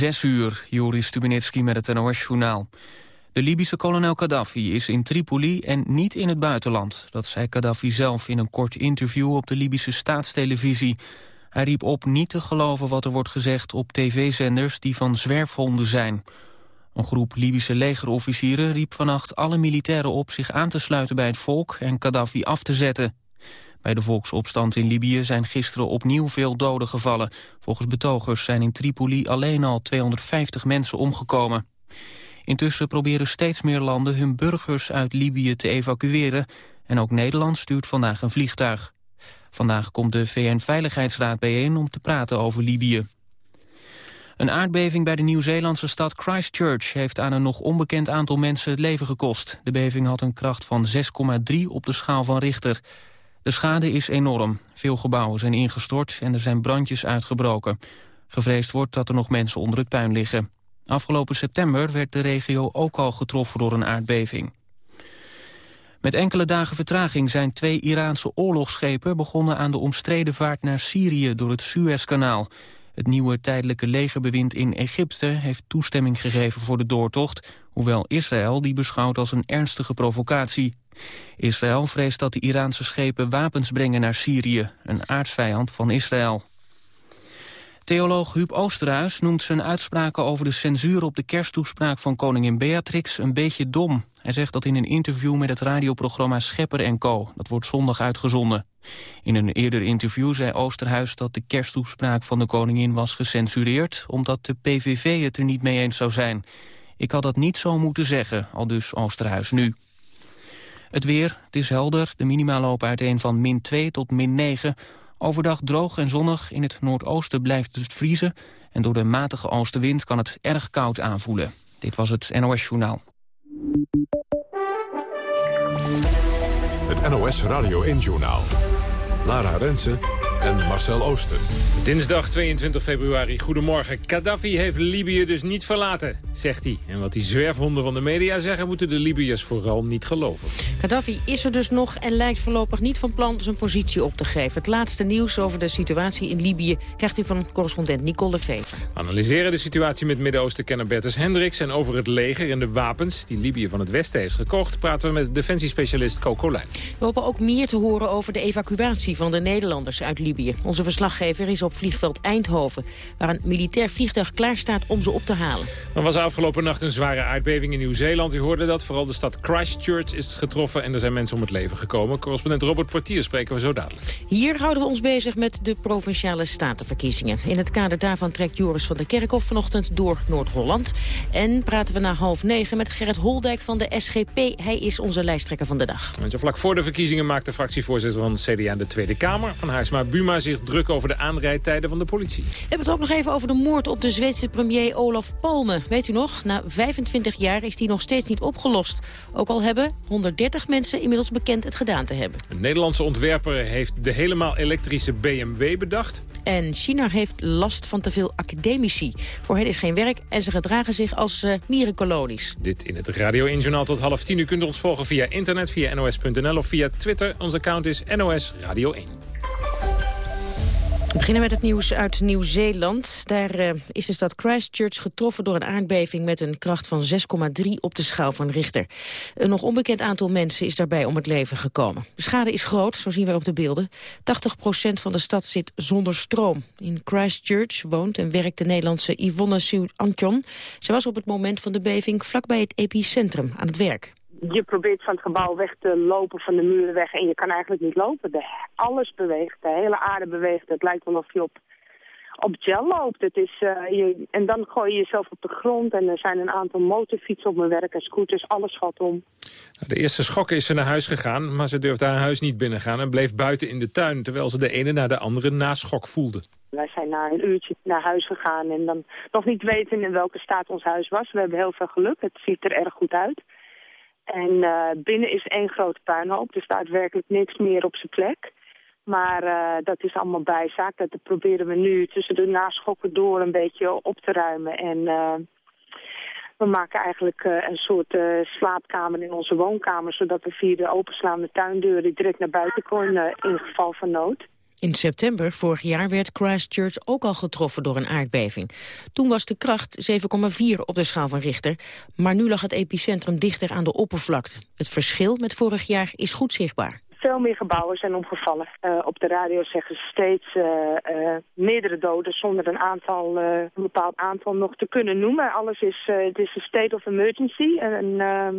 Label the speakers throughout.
Speaker 1: Zes uur, Joris Stubenitski met het NOS-journaal. De Libische kolonel Gaddafi is in Tripoli en niet in het buitenland. Dat zei Gaddafi zelf in een kort interview op de Libische staatstelevisie. Hij riep op niet te geloven wat er wordt gezegd op tv-zenders die van zwerfhonden zijn. Een groep Libische legerofficieren riep vannacht alle militairen op zich aan te sluiten bij het volk en Gaddafi af te zetten. Bij de volksopstand in Libië zijn gisteren opnieuw veel doden gevallen. Volgens betogers zijn in Tripoli alleen al 250 mensen omgekomen. Intussen proberen steeds meer landen hun burgers uit Libië te evacueren... en ook Nederland stuurt vandaag een vliegtuig. Vandaag komt de VN-veiligheidsraad bijeen om te praten over Libië. Een aardbeving bij de Nieuw-Zeelandse stad Christchurch... heeft aan een nog onbekend aantal mensen het leven gekost. De beving had een kracht van 6,3 op de schaal van Richter. De schade is enorm. Veel gebouwen zijn ingestort en er zijn brandjes uitgebroken. Gevreesd wordt dat er nog mensen onder het puin liggen. Afgelopen september werd de regio ook al getroffen door een aardbeving. Met enkele dagen vertraging zijn twee Iraanse oorlogsschepen begonnen aan de omstreden vaart naar Syrië door het Suezkanaal. Het nieuwe tijdelijke legerbewind in Egypte heeft toestemming gegeven voor de doortocht, hoewel Israël die beschouwt als een ernstige provocatie. Israël vreest dat de Iraanse schepen wapens brengen naar Syrië, een aardsvijand van Israël. Theoloog Huub Oosterhuis noemt zijn uitspraken over de censuur op de kersttoespraak van koningin Beatrix een beetje dom. Hij zegt dat in een interview met het radioprogramma Schepper en Co. Dat wordt zondag uitgezonden. In een eerder interview zei Oosterhuis dat de kersttoespraak van de koningin was gecensureerd... omdat de PVV het er niet mee eens zou zijn. Ik had dat niet zo moeten zeggen, al dus Oosterhuis nu. Het weer, het is helder. De minima lopen uiteen van min 2 tot min 9. Overdag droog en zonnig. In het noordoosten blijft het vriezen. En door de matige oostenwind kan het erg koud aanvoelen. Dit was het NOS Journaal.
Speaker 2: Het NOS Radio 1 Journaal. Lara Rensen en Marcel Ooster.
Speaker 3: Dinsdag 22 februari, goedemorgen. Gaddafi heeft Libië dus niet verlaten, zegt hij. En wat die zwerfhonden van de media zeggen... moeten de Libiërs vooral niet geloven.
Speaker 4: Gaddafi is er dus nog en lijkt voorlopig niet van plan zijn positie op te geven. Het laatste nieuws over de situatie in Libië... krijgt u van correspondent Nicole de Vever.
Speaker 3: Analyseren de situatie met Midden-Oosten-kenner Bertus Hendricks... en over het leger en de wapens die Libië van het Westen heeft gekocht... praten we met defensiespecialist Coco Lijn.
Speaker 4: We hopen ook meer te horen over de evacuatie van de Nederlanders uit Libië onze verslaggever is op vliegveld Eindhoven... waar een militair vliegtuig klaar staat om ze op te halen.
Speaker 3: Er was afgelopen nacht een zware aardbeving in Nieuw-Zeeland. U hoorde dat. Vooral de stad Christchurch is getroffen en er zijn mensen om het leven gekomen. Correspondent Robert Portier spreken we zo dadelijk.
Speaker 4: Hier houden we ons bezig met de Provinciale Statenverkiezingen. In het kader daarvan trekt Joris van der Kerkhof vanochtend door Noord-Holland. En praten we na half negen met Gerrit Holdijk van de SGP. Hij is onze lijsttrekker van de dag.
Speaker 3: Vlak voor de verkiezingen maakt de fractievoorzitter van CDA in de Tweede Kamer... van Haarsma Buma zich druk over de aanrijdtijden van de politie. We
Speaker 4: hebben het ook nog even over de moord op de Zweedse premier Olaf Palme. Weet u nog, na 25 jaar is die nog steeds niet opgelost. Ook al hebben 130 mensen inmiddels bekend het gedaan te hebben.
Speaker 3: Een Nederlandse ontwerper heeft de helemaal elektrische BMW bedacht.
Speaker 4: En China heeft last van te veel academici. Voor hen is geen werk en ze gedragen zich als uh, mierenkolonies.
Speaker 3: Dit in het Radio 1 Journaal tot half tien. U kunt ons volgen via internet, via nos.nl of via Twitter. Ons account is NOS Radio 1.
Speaker 4: We beginnen met het nieuws uit Nieuw-Zeeland. Daar uh, is de stad Christchurch getroffen door een aardbeving met een kracht van 6,3 op de schaal van Richter. Een nog onbekend aantal mensen is daarbij om het leven gekomen. De schade is groot, zo zien we op de beelden. 80% van de stad zit zonder stroom. In Christchurch woont en werkt de Nederlandse Yvonne Siu Antjon. Ze was op het moment van de beving vlakbij het epicentrum aan het werk
Speaker 5: je probeert van het gebouw weg te lopen, van de muren weg. En je kan eigenlijk niet lopen. De, alles beweegt, de hele aarde beweegt. Het lijkt wel of je op, op gel loopt. Het is, uh, je, en dan gooi je jezelf op de grond. En er zijn een aantal motorfietsen op mijn werk en scooters. Alles valt om.
Speaker 3: De eerste schok is ze naar huis gegaan, maar ze durfde haar huis niet binnengaan... en bleef buiten in de tuin, terwijl ze de ene na de andere naschok voelde.
Speaker 5: Wij zijn na een uurtje naar huis gegaan en dan nog niet weten in welke staat ons huis was. We hebben heel veel geluk, het ziet er erg goed uit. En uh, binnen is één grote puinhoop. Er staat werkelijk niks meer op zijn plek. Maar uh, dat is allemaal bijzaak. Dat proberen we nu tussen de naschokken door een beetje op te ruimen. En uh, we maken eigenlijk een soort slaapkamer in onze woonkamer... zodat we via de openslaande tuindeuren direct naar buiten kunnen in geval van nood.
Speaker 4: In september vorig jaar werd Christchurch ook al getroffen door een aardbeving. Toen was de kracht 7,4 op de schaal van Richter, maar nu lag het epicentrum dichter aan de oppervlakte. Het verschil met vorig jaar is goed zichtbaar.
Speaker 5: Veel meer gebouwen zijn omgevallen. Uh, op de radio zeggen ze steeds uh, uh, meerdere doden zonder een, aantal, een bepaald aantal nog te kunnen noemen. Alles is, het is een state of emergency. En, ehm,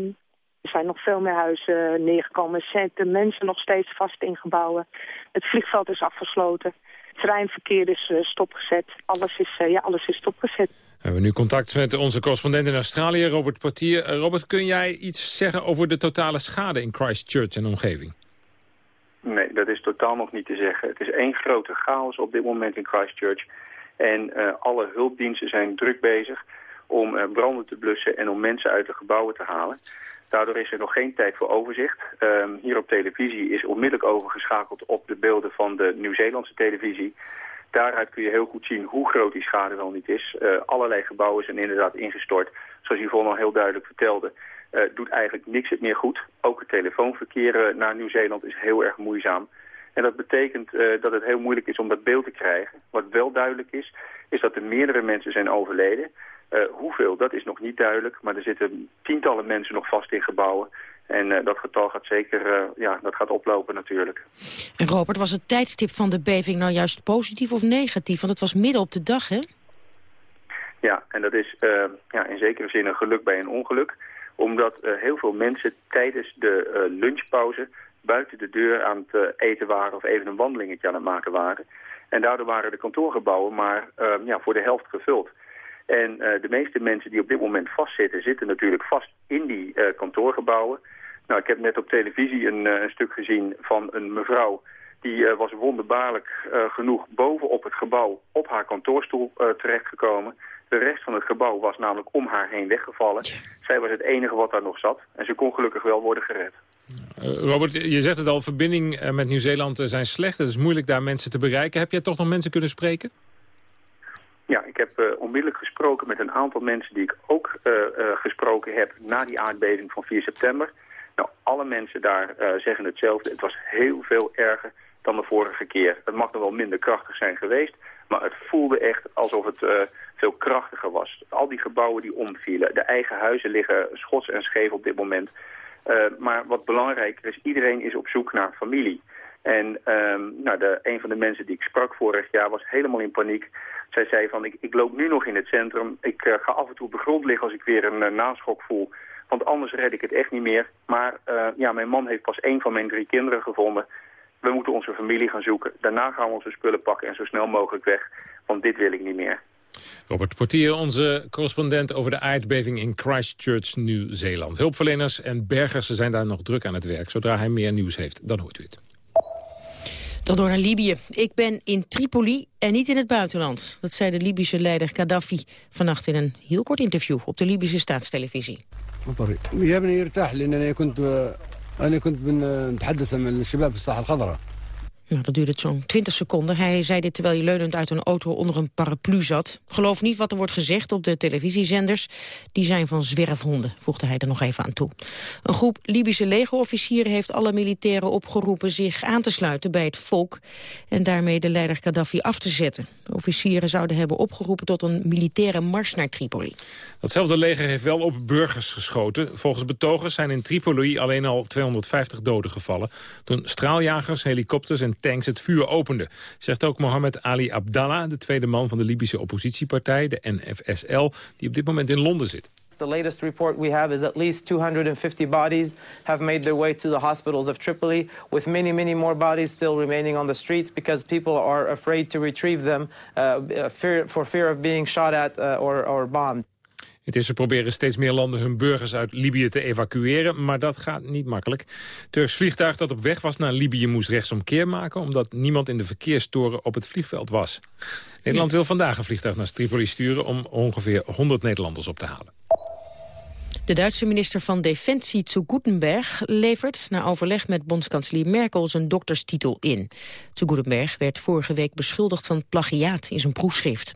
Speaker 5: er zijn nog veel meer huizen neergekomen. Er zitten mensen nog steeds vast in gebouwen. Het vliegveld is afgesloten. Het treinverkeer is uh, stopgezet. Alles is, uh, ja, alles is stopgezet. We
Speaker 3: hebben nu contact met onze correspondent in Australië, Robert Portier. Uh, Robert, kun jij iets zeggen over de totale schade in Christchurch en omgeving?
Speaker 6: Nee, dat is totaal nog niet te zeggen. Het is één grote chaos op dit moment in Christchurch. En alle hulpdiensten zijn druk bezig om branden te blussen en om mensen uit de gebouwen te halen. Daardoor is er nog geen tijd voor overzicht. Um, hier op televisie is onmiddellijk overgeschakeld op de beelden van de Nieuw-Zeelandse televisie. Daaruit kun je heel goed zien hoe groot die schade wel niet is. Uh, allerlei gebouwen zijn inderdaad ingestort. Zoals Yvonne al heel duidelijk vertelde, uh, doet eigenlijk niks het meer goed. Ook het telefoonverkeer uh, naar Nieuw-Zeeland is heel erg moeizaam. En dat betekent dat het heel moeilijk is om dat beeld te krijgen. Wat wel duidelijk is, is dat er meerdere mensen zijn overleden. Uh, hoeveel, dat is nog niet duidelijk. Maar er zitten tientallen mensen nog vast in gebouwen. En uh, dat getal gaat zeker uh, ja, dat gaat oplopen natuurlijk.
Speaker 4: En Robert, was het tijdstip van de beving nou juist positief of negatief? Want het was midden op de dag, hè?
Speaker 6: Ja, en dat is ja, in zekere zin een geluk bij een ongeluk. Omdat heel veel mensen tijdens de lunchpauze buiten de deur aan het eten waren... of even een wandelingetje aan het maken waren. En daardoor waren de kantoorgebouwen maar ja, voor de helft gevuld. En uh, de meeste mensen die op dit moment vastzitten, zitten natuurlijk vast in die uh, kantoorgebouwen. Nou, ik heb net op televisie een, uh, een stuk gezien van een mevrouw... die was wonderbaarlijk genoeg bovenop het gebouw op haar kantoorstoel terechtgekomen. De rest van het gebouw was namelijk om haar heen weggevallen. Zij was het enige wat daar nog zat. En ze kon gelukkig wel worden gered.
Speaker 3: Robert, je zegt het al, verbinding met Nieuw-Zeeland zijn slecht. Het is moeilijk daar mensen te bereiken. Heb jij toch nog mensen kunnen spreken?
Speaker 6: Ja, ik heb uh, onmiddellijk gesproken met een aantal mensen die ik ook uh, uh, gesproken heb na die aardbeving van 4 september. Nou, alle mensen daar zeggen hetzelfde. Het was heel veel erger dan de vorige keer. Het mag nog wel minder krachtig zijn geweest, maar het voelde echt alsof het veel krachtiger was. Al die gebouwen die omvielen, de eigen huizen liggen schots en scheef op dit moment. maar wat belangrijker is, iedereen is op zoek naar familie. En um, nou, de, een van de mensen die ik sprak vorig jaar was helemaal in paniek. Zij zei van, ik, ik loop nu nog in het centrum. Ik uh, ga af en toe op de grond liggen als ik weer een uh, naschok voel. Want anders red ik het echt niet meer. Maar uh, ja, mijn man heeft pas één van mijn drie kinderen gevonden. We moeten onze familie gaan zoeken. Daarna gaan we onze spullen pakken en zo snel mogelijk weg. Want dit wil ik niet meer.
Speaker 3: Robert Portier, onze correspondent over de aardbeving in Christchurch, Nieuw-Zeeland. Hulpverleners en bergers zijn daar nog druk aan het werk. Zodra hij meer nieuws heeft, dan hoort u het.
Speaker 4: Dan door naar Libië. Ik ben in Tripoli en niet in het buitenland. Dat zei de Libische leider Gaddafi vannacht in een heel kort interview op de Libische staatstelevisie. أنا كنت بنتحدث مع الشباب في الساحة الخضراء nou, dat duurde zo'n 20 seconden. Hij zei dit terwijl hij leunend uit een auto onder een paraplu zat. Geloof niet wat er wordt gezegd op de televisiezenders. Die zijn van zwerfhonden, voegde hij er nog even aan toe. Een groep Libische legerofficieren heeft alle militairen opgeroepen... zich aan te sluiten bij het volk en daarmee de leider Gaddafi af te zetten. De officieren zouden hebben opgeroepen tot een militaire mars naar Tripoli.
Speaker 3: Datzelfde leger heeft wel op burgers geschoten. Volgens betogers zijn in Tripoli alleen al 250 doden gevallen... toen straaljagers, helikopters en tanks het vuur openden. Zegt ook Mohammed Ali Abdallah, de tweede man van de Libische oppositiepartij, de NFSL, die op dit moment in Londen zit.
Speaker 7: The latest report we have is at least 250 bodies have made their way to the hospitals of Tripoli, with many, many more bodies still remaining on the streets because people are afraid to retrieve them uh, fear, for fear of being shot at uh, or, or bombed.
Speaker 3: Ze proberen steeds meer landen hun burgers uit Libië te evacueren, maar dat gaat niet makkelijk. Turks vliegtuig dat op weg was naar Libië moest rechtsomkeer maken, omdat niemand in de verkeerstoren op het vliegveld was. Nederland wil vandaag een vliegtuig naar Tripoli sturen om ongeveer 100 Nederlanders op te halen.
Speaker 4: De Duitse minister van Defensie zu Gutenberg levert na overleg met bondskanselier Merkel zijn dokterstitel in. Zu Gutenberg werd vorige week beschuldigd van plagiaat in zijn proefschrift.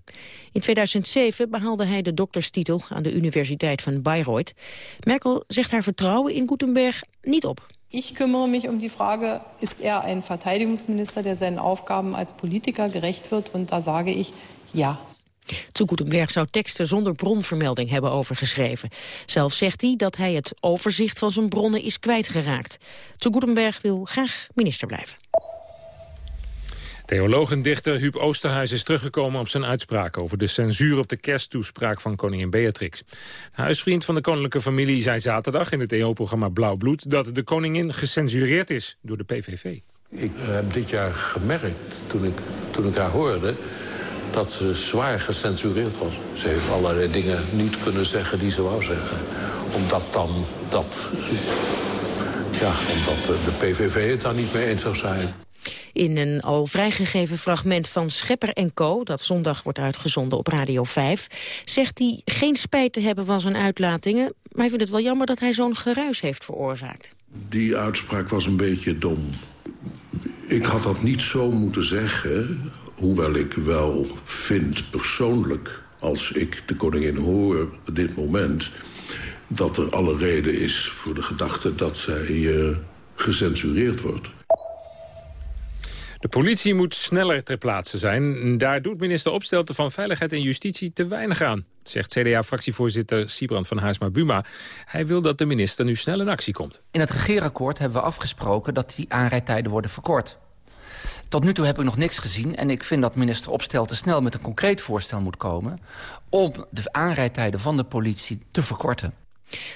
Speaker 4: In 2007 behaalde hij de dokterstitel aan de Universiteit van Bayreuth. Merkel zegt haar vertrouwen in Gutenberg niet op.
Speaker 8: Ich kümmere mich um die Frage, ist er ein Verteidigungsminister, der seinen Aufgaben als Politiker gerecht wird? Und da sage ich ja.
Speaker 4: Zu Gutenberg zou teksten zonder bronvermelding hebben overgeschreven. Zelf zegt hij dat hij het overzicht van zijn bronnen is kwijtgeraakt. Gutenberg wil graag minister blijven.
Speaker 3: Theoloog en dichter Huub Oosterhuis is teruggekomen op zijn uitspraak... over de censuur op de kersttoespraak van koningin Beatrix. Huisvriend van de koninklijke familie zei zaterdag in het EO-programma Blauw Bloed... dat de koningin gecensureerd is door de PVV.
Speaker 9: Ik heb dit jaar gemerkt, toen ik, toen ik haar hoorde dat ze zwaar gecensureerd was. Ze heeft allerlei dingen niet kunnen zeggen die ze wou zeggen. Omdat dan dat... Ja, omdat de PVV het daar niet mee eens zou zijn.
Speaker 4: In een al vrijgegeven fragment van Schepper en Co... dat zondag wordt uitgezonden op Radio 5... zegt hij geen spijt te hebben van zijn uitlatingen... maar hij vindt het wel jammer dat hij zo'n geruis heeft veroorzaakt.
Speaker 9: Die uitspraak was een beetje dom. Ik had dat niet zo moeten zeggen... hoewel ik wel vind persoonlijk... als ik de koningin hoor op dit moment... dat er alle reden is voor de gedachte dat zij uh, gecensureerd wordt.
Speaker 3: De politie moet sneller ter plaatse zijn. Daar doet minister Opstelten van Veiligheid en Justitie te weinig aan, zegt CDA-fractievoorzitter Siebrand van Haarsma-Buma. Hij wil dat de minister nu snel in actie komt.
Speaker 10: In het regeerakkoord hebben we afgesproken dat die aanrijdtijden worden verkort. Tot nu toe heb ik nog niks gezien en ik vind dat minister Opstelten snel met een concreet voorstel moet komen... om de aanrijdtijden van de politie te verkorten.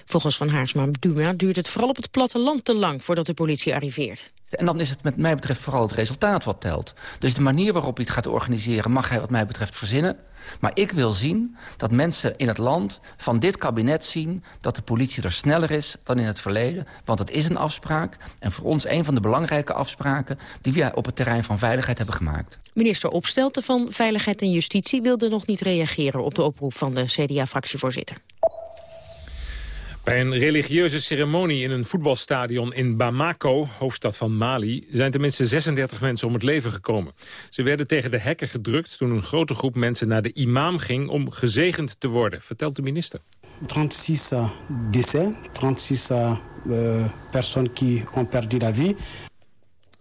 Speaker 4: Volgens Van Haarsma Duma duurt het vooral op het platteland te lang voordat de politie arriveert.
Speaker 10: En dan is het met mij betreft vooral het resultaat wat telt. Dus de manier waarop hij het gaat organiseren mag hij wat mij betreft verzinnen. Maar ik wil zien dat mensen in het land van dit kabinet zien... dat de politie er sneller is dan in het verleden. Want het is een afspraak. En voor ons een van de belangrijke afspraken... die we op het terrein van veiligheid hebben gemaakt.
Speaker 4: Minister Opstelten van Veiligheid en Justitie wilde nog niet reageren... op de oproep van de CDA-fractievoorzitter.
Speaker 3: Bij een religieuze ceremonie in een voetbalstadion in Bamako, hoofdstad van Mali, zijn tenminste 36 mensen om het leven gekomen. Ze werden tegen de hekken gedrukt toen een grote groep mensen naar de imam ging om gezegend te worden, vertelt de minister.
Speaker 11: 36 décès, 36 uh, personnes qui ont perdu la vie.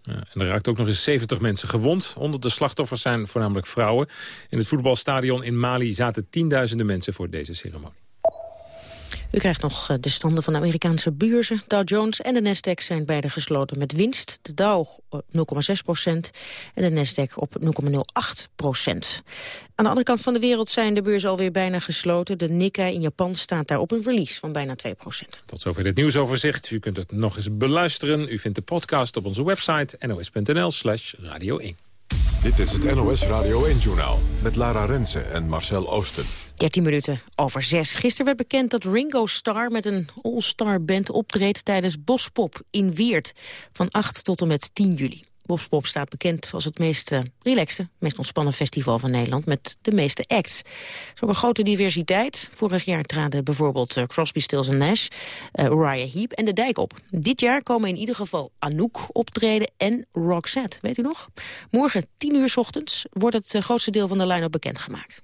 Speaker 3: Ja, en er raakt ook nog eens 70 mensen gewond. Onder de slachtoffers zijn voornamelijk vrouwen. In het voetbalstadion in Mali zaten tienduizenden mensen voor deze ceremonie.
Speaker 4: U krijgt nog eh, de standen van de Amerikaanse beurzen. Dow Jones en de Nasdaq zijn beide gesloten met winst. De Dow 0,6 procent en de Nasdaq op 0,08 procent. Aan de andere kant van de wereld zijn de beurzen alweer bijna gesloten. De Nikkei in Japan staat daar op een verlies van bijna 2 procent.
Speaker 3: Tot zover dit nieuwsoverzicht. U kunt het nog eens beluisteren. U vindt de podcast op onze website nos.nl slash radio 1.
Speaker 2: Dit is het NOS Radio 1-journaal met Lara Rensen en Marcel Oosten.
Speaker 4: 13 minuten over 6. Gisteren werd bekend dat Ringo Starr met een all-star band optreedt tijdens Bospop in Weert. Van 8 tot en met 10 juli. Bospop staat bekend als het meest uh, relaxte, meest ontspannen festival van Nederland met de meeste acts. Er ook een grote diversiteit. Vorig jaar traden bijvoorbeeld uh, Crosby, Stills Nash, uh, Uriah Heep en De Dijk op. Dit jaar komen in ieder geval Anouk optreden en Roxette. Weet u nog? Morgen 10 uur s ochtends wordt het grootste deel van de line-up bekendgemaakt.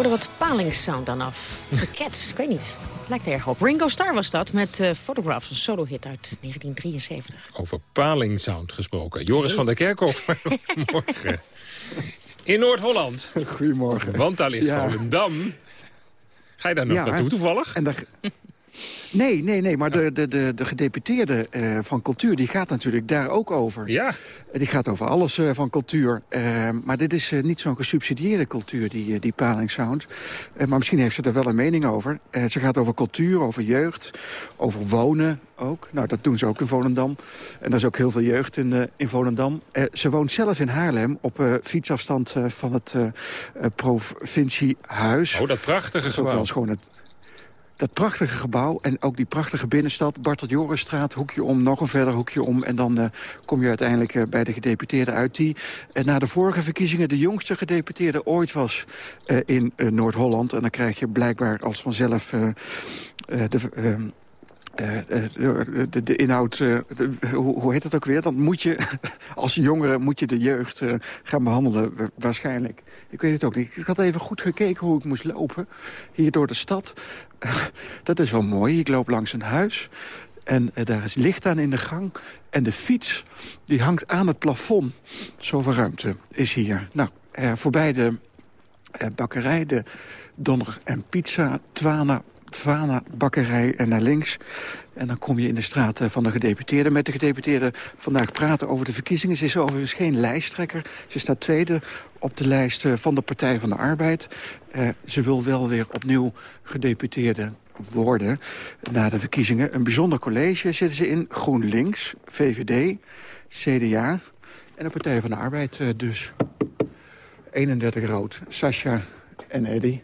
Speaker 4: Hoorde wat palingssound dan af. De Cats, ik weet niet. Lijkt erg op. Ringo Starr was dat met uh, Photograph, een solo-hit uit 1973.
Speaker 3: Over palingsound gesproken. Joris van der Kerkhof, morgen. In Noord-Holland.
Speaker 12: Goedemorgen.
Speaker 3: Want daar ligt ja. Volendam. Ga je daar nog naartoe toevallig? En daar...
Speaker 12: Nee, nee, nee, maar de, de, de, de gedeputeerde uh, van cultuur die gaat natuurlijk daar ook over.
Speaker 3: Ja.
Speaker 12: Die gaat over alles uh, van cultuur. Uh, maar dit is niet zo'n gesubsidieerde cultuur, die, die Paling Sound. maar misschien heeft ze er wel een mening over. ze gaat over cultuur, over jeugd, over wonen ook. Nou, dat doen ze ook in Volendam. En er is ook heel veel jeugd in, in Volendam. ze woont zelf in Haarlem op fietsafstand van het provinciehuis.
Speaker 3: Oh, dat prachtige gebouw.
Speaker 12: Dat is gewoon het dat prachtige gebouw en ook die prachtige binnenstad. Bartelt Jorisstraat, hoekje om, nog een verder hoekje om. En dan uh, kom je uiteindelijk uh, bij de gedeputeerde uit die... Uh, na de vorige verkiezingen de jongste gedeputeerde ooit was in Noord-Holland. En dan krijg je blijkbaar als vanzelf... de, de, de, inhoud, hoe, hoe, heet dat ook weer? Dan moet je, als jongere moet je de jeugd gaan behandelen, waarschijnlijk. Ik weet het ook niet. Ik had even goed gekeken hoe ik moest lopen, hier door de stad. dat is wel mooi. Ik loop langs een huis. En uh, daar is licht aan in de gang. En de fiets, die hangt aan het plafond. Zoveel ruimte is hier. Nou, uh, voorbij de uh, bakkerij, de Donner en Pizza, Twana, Twana bakkerij en naar links. En dan kom je in de straat van de gedeputeerde. Met de gedeputeerde vandaag praten over de verkiezingen. Ze is overigens geen lijsttrekker. Ze staat tweede op de lijst van de Partij van de Arbeid. Uh, ze wil wel weer opnieuw gedeputeerde worden na de verkiezingen. Een bijzonder college zitten ze in. GroenLinks, VVD, CDA en de Partij van de Arbeid uh, dus. 31 rood. Sascha en Eddy.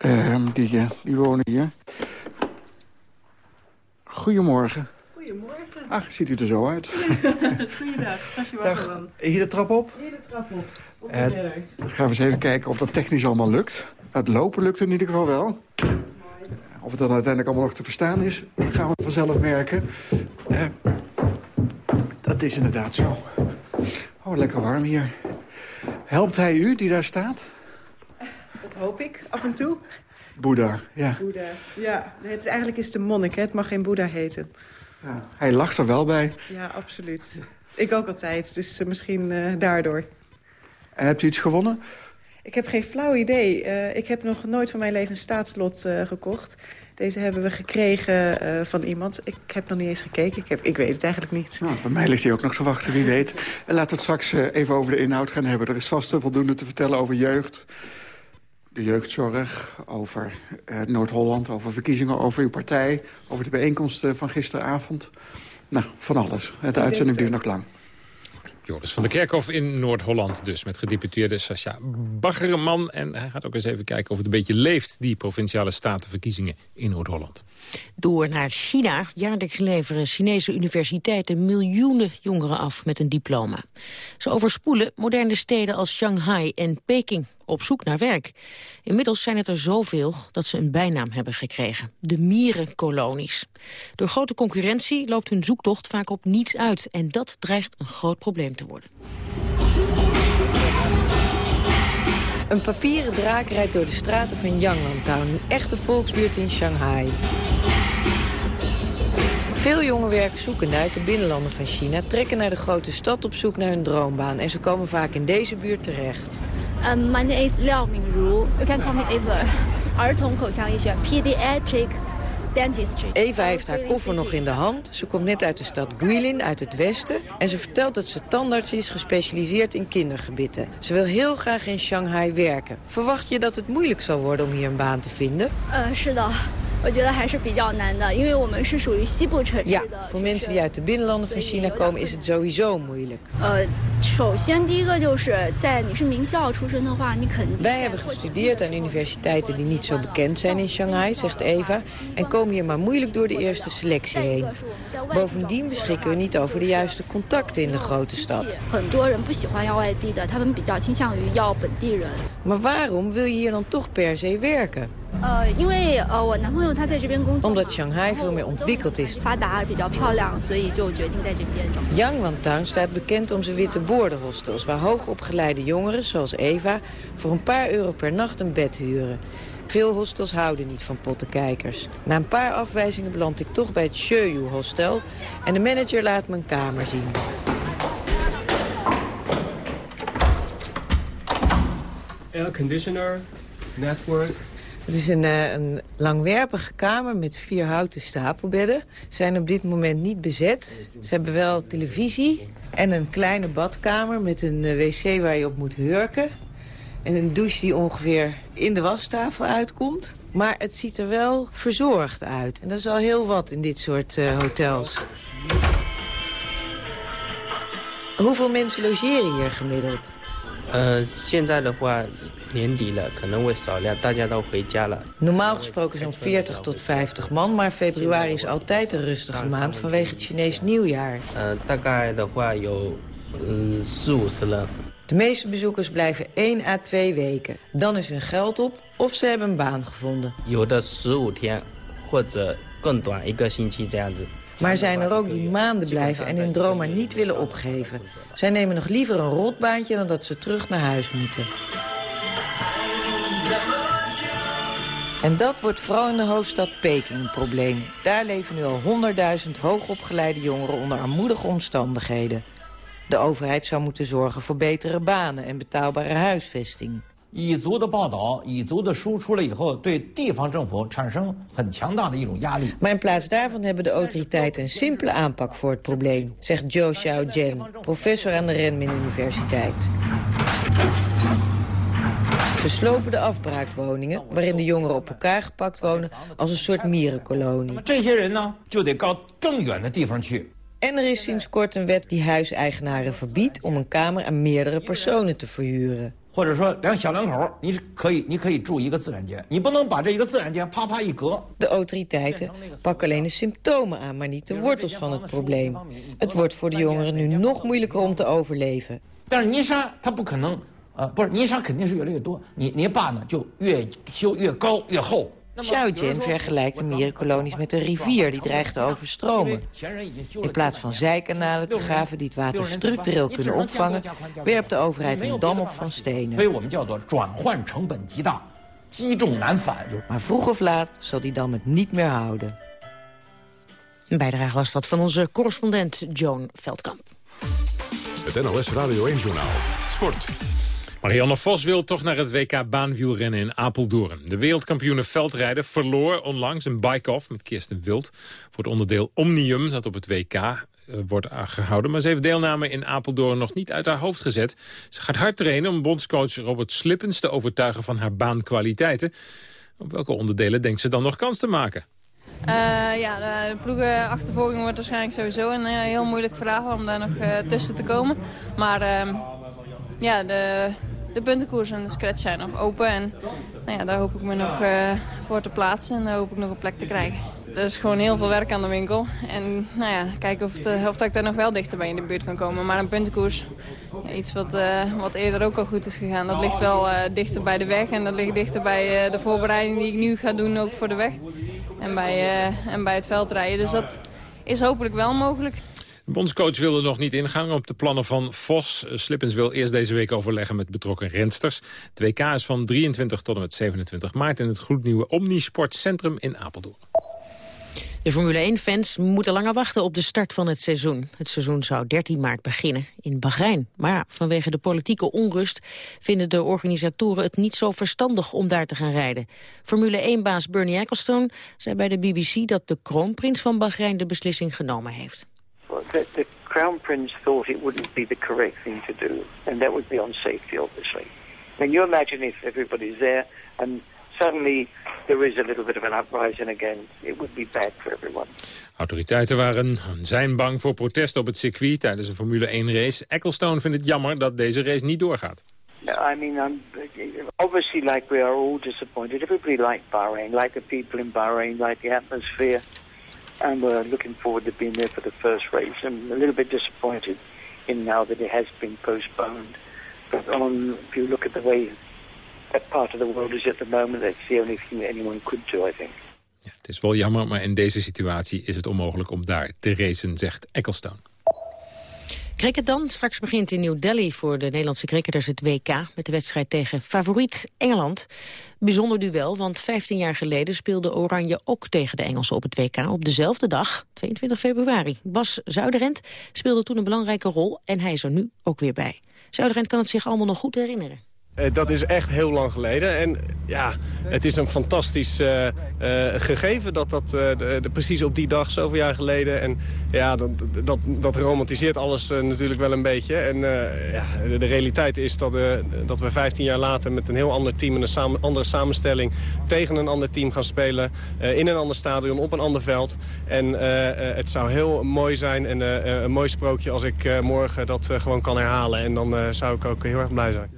Speaker 12: Uh, die, die wonen hier. Goedemorgen.
Speaker 13: Goedemorgen.
Speaker 12: Ach, ziet u er zo uit.
Speaker 13: Goeiedag, zag je wel
Speaker 12: Hier de trap op?
Speaker 13: Hier de trap op. op
Speaker 12: uh, dan gaan we eens even kijken of dat technisch allemaal lukt. Het lopen lukt in ieder geval wel. Of het dan uiteindelijk allemaal nog te verstaan is, dat gaan we vanzelf merken. Dat is inderdaad zo. Oh, lekker warm hier. Helpt hij u, die daar staat?
Speaker 13: Dat hoop ik, af en toe.
Speaker 12: Boeddha, ja.
Speaker 13: Boeddha, ja. Het, eigenlijk is het een monnik, hè? het mag geen Boeddha heten.
Speaker 12: Ja, hij lacht er wel bij.
Speaker 13: Ja, absoluut. Ik ook altijd, dus uh, misschien uh, daardoor.
Speaker 12: En hebt u iets gewonnen?
Speaker 13: Ik heb geen flauw idee. Uh, ik heb nog nooit van mijn leven een staatslot gekocht. Deze hebben we gekregen van iemand. Ik heb nog niet eens gekeken. Ik, heb, ik weet het eigenlijk niet.
Speaker 12: Nou, bij mij ligt hij ook nog te wachten, wie weet. En laten we het straks even over de inhoud gaan hebben. Er is vast voldoende te vertellen over jeugd de jeugdzorg, over uh, Noord-Holland, over verkiezingen, over uw partij... over de bijeenkomst van gisteravond. Nou, van alles. De uitzending duurt nog lang.
Speaker 3: Joris van der Kerkhof in Noord-Holland dus... met gedeputeerde Sascha Baggerman. En hij gaat ook eens even kijken of het een beetje leeft... die provinciale statenverkiezingen in Noord-Holland.
Speaker 4: Door naar China. Jaarlijks leveren Chinese universiteiten miljoenen jongeren af met een diploma. Ze overspoelen moderne steden als Shanghai en Peking op zoek naar werk. Inmiddels zijn het er zoveel dat ze een bijnaam hebben gekregen. De mierenkolonies. Door grote concurrentie loopt hun zoektocht vaak op niets uit. En dat dreigt een groot probleem te worden. Een papieren draak rijdt door de straten van Yanglan een echte volksbuurt in Shanghai. Veel jonge werkzoekenden uit de binnenlanden van China trekken naar de grote stad op zoek naar hun droombaan. En ze komen vaak in deze buurt terecht.
Speaker 14: Um, my name is Liao Mingru. You can call me Eva. Pediatric Dentistry.
Speaker 4: Eva heeft haar koffer nog in de hand. Ze komt net uit de stad Guilin, uit het westen. En ze vertelt dat ze tandarts is, gespecialiseerd in kindergebitten. Ze wil heel graag in Shanghai werken. Verwacht je dat het moeilijk zal worden om hier een baan te vinden?
Speaker 14: Uh, 我觉得还是比较难的，因为我们是属于西部城市的。
Speaker 4: Ja, voor mensen die uit de binnenlanden van China komen is het sowieso moeilijk.
Speaker 14: 呃，首先第一个就是在你是名校出身的话，你肯定。
Speaker 4: Wij hebben gestudeerd aan universiteiten die niet zo bekend zijn in Shanghai, zegt Eva, en komen hier maar moeilijk door de eerste selectie heen. Bovendien beschikken we niet over de juiste contacten in de grote stad.
Speaker 14: 很多人不喜欢要外地的，他们比较倾向于要本地人。
Speaker 4: Maar waarom wil je hier dan toch per se werken?
Speaker 15: Omdat Shanghai veel meer ontwikkeld is. Yangwantang staat bekend om zijn witte boordenhostels... waar hoogopgeleide jongeren, zoals Eva, voor een paar euro per nacht een bed huren. Veel hostels houden niet van pottenkijkers. Na een paar afwijzingen beland ik toch bij het Sheuyu Hostel... en de manager laat mijn kamer zien.
Speaker 16: Air conditioner, network,
Speaker 15: het is een, eh, een, langwerpige kamer met vier houten stapelbedden. Ze Zijn op dit moment niet bezet. Ze hebben wel televisie en een kleine badkamer met een eh, wc waar je op moet hurken. En een douche die ongeveer in de wastafel uitkomt. Maar het ziet er wel verzorgd uit. En dat is al heel wat in dit soort eh, hotels. Hoeveel mensen logeren hier gemiddeld?
Speaker 17: Uh, 年底了，可能会少量，大家都回家了。
Speaker 15: Normaal gesproken zo'n 40 tot 50 man, maar februari is altijd een rustige maand vanwege het Chinees nieuwjaar.
Speaker 17: 呃，大概的话有嗯四五十人。
Speaker 15: De meeste bezoekers blijven 1 à 2 weken. Dan is hun geld op of ze hebben een baan gevonden.
Speaker 17: 有的十五天，或者更短一个星期这样子。
Speaker 15: Maar er zijn er ook die maanden blijven en hun droom maar niet willen opgeven. Zij nemen nog liever een rotbaantje dan dat ze terug naar huis moeten. En dat wordt vooral in de hoofdstad Peking een probleem. Daar leven nu al 100.000 hoogopgeleide jongeren onder armoedige omstandigheden. De overheid zou moeten zorgen voor betere banen en betaalbare huisvesting. Maar in plaats daarvan hebben de autoriteiten een simpele aanpak voor het probleem, zegt Zhou Xiaojian, professor aan de Renmin Universiteit. Ze slopen de afbraakwoningen, waarin de jongeren op elkaar gepakt wonen, als een soort mierenkolonie.
Speaker 18: 这些人呢，就得到更远的地方去。
Speaker 15: En er is sinds kort een wet die huiseigenaren verbiedt om een kamer aan meerdere personen te verhuren.
Speaker 18: 或者说两小两口，你是可以，你可以住一个自然间，你不能把这一个自然间啪啪一隔。
Speaker 15: De autoriteiten pakken alleen de symptomen aan, maar niet de wortels van het probleem. Het wordt voor de jongeren nu nog moeilijker om te overleven.
Speaker 18: 但是泥沙它不可能， 呃，不是泥沙肯定是越来越多，你泥坝呢就越修越高越厚。
Speaker 15: Xiaojian vergelijkt de mierenkolonies met een rivier die dreigt te overstromen. In plaats van zijkanalen te graven die het water structureel kunnen opvangen... werpt de overheid een dam op van stenen. Maar vroeg of laat zal die dam het niet meer houden. Een bijdrage was dat van onze correspondent Joan Veldkamp.
Speaker 2: Het NOS Radio 1-journaal. Sport.
Speaker 3: Marianne Vos wil toch naar het WK baanwielrennen in Apeldoorn. De wereldkampioene veldrijden verloor onlangs een bike-off met Kirsten Wild... voor het onderdeel Omnium dat op het WK uh, wordt gehouden. Maar ze heeft deelname in Apeldoorn nog niet uit haar hoofd gezet. Ze gaat hard trainen om bondscoach Robert Slippens te overtuigen van haar baankwaliteiten. Op welke onderdelen denkt ze dan nog kans te maken?
Speaker 19: Uh, ja, de, ploegenachtervolging wordt waarschijnlijk sowieso een uh, heel moeilijk verhaal om daar nog tussen te komen. Maar ja, de, de puntenkoers en de scratch zijn nog open. En nou ja, daar hoop ik me nog uh, voor te plaatsen en daar hoop ik nog een plek te krijgen. Er is gewoon heel veel werk aan de winkel. En nou ja, kijken of, dat ik daar nog wel dichterbij in de buurt kan komen. Maar een puntenkoers, iets wat, uh, wat eerder ook al goed is gegaan. Dat ligt wel dichter bij de weg. En dat ligt dichter bij de voorbereiding die ik nu ga doen ook voor de weg. En bij, en bij het veldrijden. Dus dat is hopelijk wel mogelijk.
Speaker 3: De bondscoach wilde nog niet ingaan op de plannen van Vos. Slippens wil eerst deze week overleggen met betrokken rensters. Het WK is van 23 tot en met 27 maart... in het gloednieuwe Omnisport Centrum in Apeldoorn.
Speaker 15: De Formule 1-fans moeten langer wachten op de start van het seizoen. Het seizoen zou 13 maart beginnen in Bahrein. Maar vanwege de politieke onrust vinden de organisatoren het niet zo verstandig om daar te gaan rijden. Formule 1-baas Bernie Ecclestone zei bij de BBC dat de kroonprins van Bahrein de beslissing genomen heeft.
Speaker 20: The, the Crown Prince thought it wouldn't be the correct thing to do, and that would be on safety, obviously. Can you imagine if everybody's there and suddenly there is a little bit of an uprising again? It would be bad for everyone.
Speaker 3: Autoriteiten waren, zijn bang voor protest op het circuit tijdens een Formule 1-race. Ecclestone vindt het jammer dat deze race niet doorgaat.
Speaker 20: I mean, um, obviously, like we are all disappointed. Everybody liked Bahrain, like the people in Bahrain, like the atmosphere. And we're looking forward to being there for the first race. I'm a little bit disappointed in now that it has been postponed. But um, if you look at the way
Speaker 21: that part of the world is at the moment. That's the only thing that anyone could do, I think.
Speaker 3: Ja, het is wel jammer, maar in deze situatie is het onmogelijk om daar te racen, zegt Ecclestone.
Speaker 4: Cricket dan. Straks begint in New Delhi voor de Nederlandse cricketers het WK... met de wedstrijd tegen favoriet Engeland. Bijzonder duel, want 15 jaar geleden speelde Oranje ook tegen de Engelsen op het WK... op dezelfde dag, 22 februari. Bas Zuiderend speelde toen een belangrijke rol en hij is er nu ook weer bij. Zuiderend kan het zich allemaal nog goed herinneren.
Speaker 20: Eh, dat is echt heel lang geleden. En ja, het is een fantastisch uh, uh, gegeven dat dat de, precies op die dag, zoveel jaar geleden. En ja, dat, dat, dat romantiseert alles natuurlijk wel een beetje. En ja, de, realiteit is dat, dat we 15 jaar later met een heel ander team... en een andere samenstelling tegen een ander team gaan spelen. in een ander stadion, op een ander veld. En het zou heel mooi zijn en een mooi sprookje als ik morgen dat gewoon kan herhalen. En dan zou ik ook heel erg blij zijn.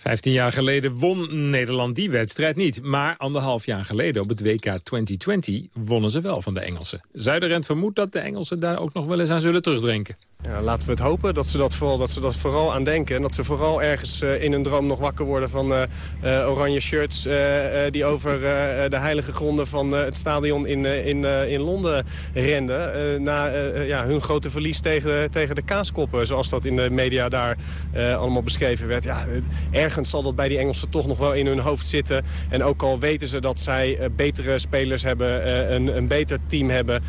Speaker 3: Vijftien jaar geleden won Nederland die wedstrijd niet. Maar anderhalf jaar geleden op het WK 2020 wonnen ze wel van de Engelsen. Zuiderend vermoedt dat de Engelsen daar ook nog wel eens aan zullen terugdrinken.
Speaker 20: Ja, laten we het hopen dat ze dat vooral, dat ze dat vooral aan denken. En dat ze vooral ergens uh, in hun droom nog wakker worden van uh, uh, oranje shirts... die over de heilige gronden van het stadion in, in, in Londen renden. na ja, hun grote verlies tegen, tegen de kaaskoppen, zoals dat in de media daar allemaal beschreven werd. Ja, zal dat bij die Engelsen toch nog wel in hun hoofd zitten. En ook al weten ze dat zij betere spelers hebben, een, een beter team hebben...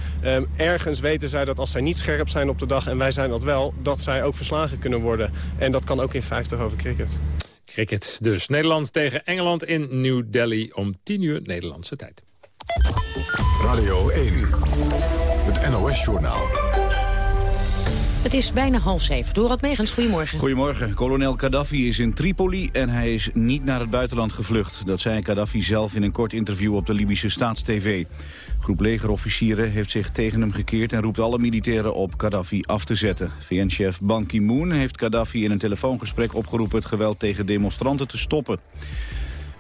Speaker 20: ergens weten zij dat als zij niet scherp zijn op de dag en wij zijn zijn dat wel, dat zij ook verslagen kunnen worden. En dat kan ook in 50 over cricket.
Speaker 3: Cricket dus. Nederland tegen Engeland in New Delhi om 10 uur Nederlandse tijd.
Speaker 2: Radio 1, het NOS-journaal.
Speaker 4: Het is bijna half zeven. Dorot Megens, goedemorgen.
Speaker 22: Goedemorgen. Kolonel Gaddafi is in Tripoli en hij is niet naar het buitenland gevlucht. Dat zei Gaddafi zelf in een kort interview op de Libische Staatstv groep legerofficieren heeft zich tegen hem gekeerd... en roept alle militairen op Gaddafi af te zetten. VN-chef Ban Ki-moon heeft Gaddafi in een telefoongesprek opgeroepen... het geweld tegen demonstranten te stoppen.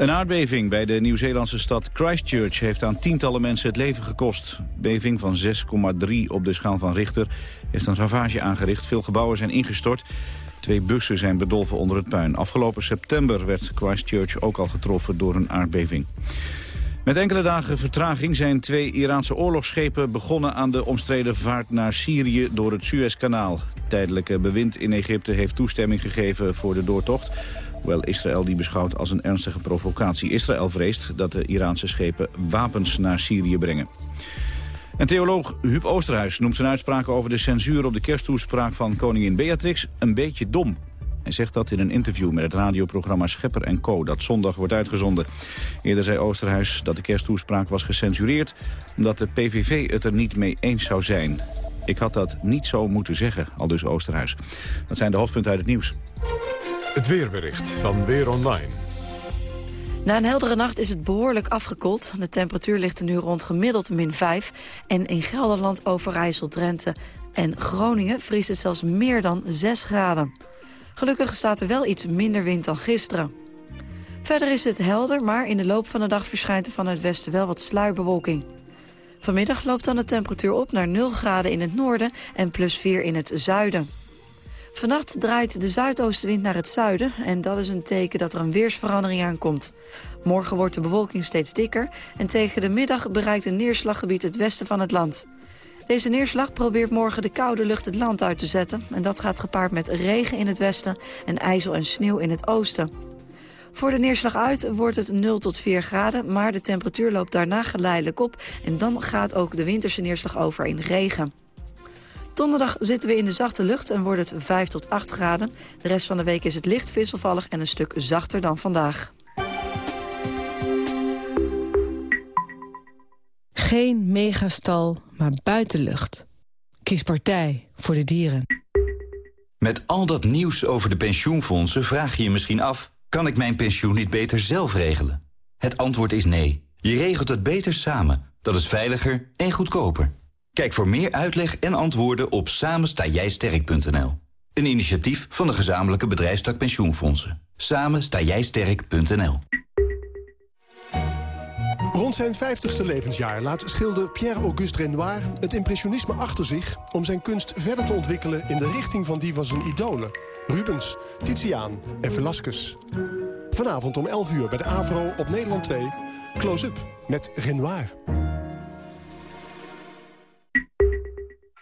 Speaker 22: Een aardbeving bij de Nieuw-Zeelandse stad Christchurch heeft aan tientallen mensen het leven gekost. Beving van 6,3 op de schaal van Richter heeft een ravage aangericht. Veel gebouwen zijn ingestort. Twee bussen zijn bedolven onder het puin. Afgelopen september werd Christchurch ook al getroffen door een aardbeving. Met enkele dagen vertraging zijn twee Iraanse oorlogsschepen begonnen aan de omstreden vaart naar Syrië door het Suezkanaal. Tijdelijke bewind in Egypte heeft toestemming gegeven voor de doortocht. Hoewel Israël die beschouwt als een ernstige provocatie. Israël vreest dat de Iraanse schepen wapens naar Syrië brengen. En theoloog Huub Oosterhuis noemt zijn uitspraken over de censuur op de kersttoespraak van koningin Beatrix een beetje dom. Hij zegt dat in een interview met het radioprogramma Schepper en Co. dat zondag wordt uitgezonden. Eerder zei Oosterhuis dat de kersttoespraak was gecensureerd... omdat de PVV het er niet mee eens zou zijn. Ik had dat niet zo moeten zeggen, al dus Oosterhuis. Dat zijn de hoofdpunten uit het nieuws.
Speaker 2: Het weerbericht van Weer Online.
Speaker 23: Na een heldere nacht is het behoorlijk afgekoeld. De temperatuur ligt er nu rond gemiddeld min 5. En in Gelderland, Overijssel, Drenthe en Groningen vriest het zelfs meer dan 6 graden. Gelukkig staat er wel iets minder wind dan gisteren. Verder is het helder, maar in de loop van de dag verschijnt er van het westen wel wat sluierbewolking. Vanmiddag loopt dan de temperatuur op naar 0 graden in het noorden en plus 4 in het zuiden. Vannacht draait de zuidoostenwind naar het zuiden en dat is een teken dat er een weersverandering aankomt. Morgen wordt de bewolking steeds dikker en tegen de middag bereikt een neerslaggebied het westen van het land. Deze neerslag probeert morgen de koude lucht het land uit te zetten. En dat gaat gepaard met regen in het westen en ijzel en sneeuw in het oosten. Voor de neerslag uit wordt het 0 tot 4 graden, maar de temperatuur loopt daarna geleidelijk op. En dan gaat ook de winterse neerslag over in regen. Donderdag zitten we in de zachte lucht en wordt het 5 tot 8 graden. De rest van de week is het licht wisselvallig en een stuk zachter dan vandaag.
Speaker 24: Geen megastal, maar buitenlucht. Kies partij voor de dieren.
Speaker 25: Met al dat nieuws over de pensioenfondsen vraag je je misschien af... kan ik mijn pensioen niet beter zelf regelen? Het antwoord is nee. Je regelt het beter samen. Dat is veiliger en goedkoper. Kijk voor meer uitleg en antwoorden op samenstaaijsterk.nl. Een initiatief van de gezamenlijke bedrijfstak pensioenfondsen. Samen
Speaker 26: Rond zijn 50ste levensjaar laat schilder Pierre-Auguste Renoir het impressionisme achter zich... om zijn kunst verder te ontwikkelen in de richting van die van zijn idolen. Rubens, Titiaan en Velasquez. Vanavond om 11 uur bij de AVRO op Nederland 2. Close-up met Renoir.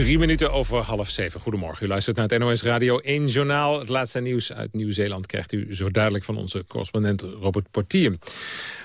Speaker 3: Drie minuten over half zeven. Goedemorgen. U luistert naar het NOS Radio 1 Journaal. Het laatste nieuws uit Nieuw-Zeeland krijgt u zo duidelijk van onze correspondent Robert Portier. We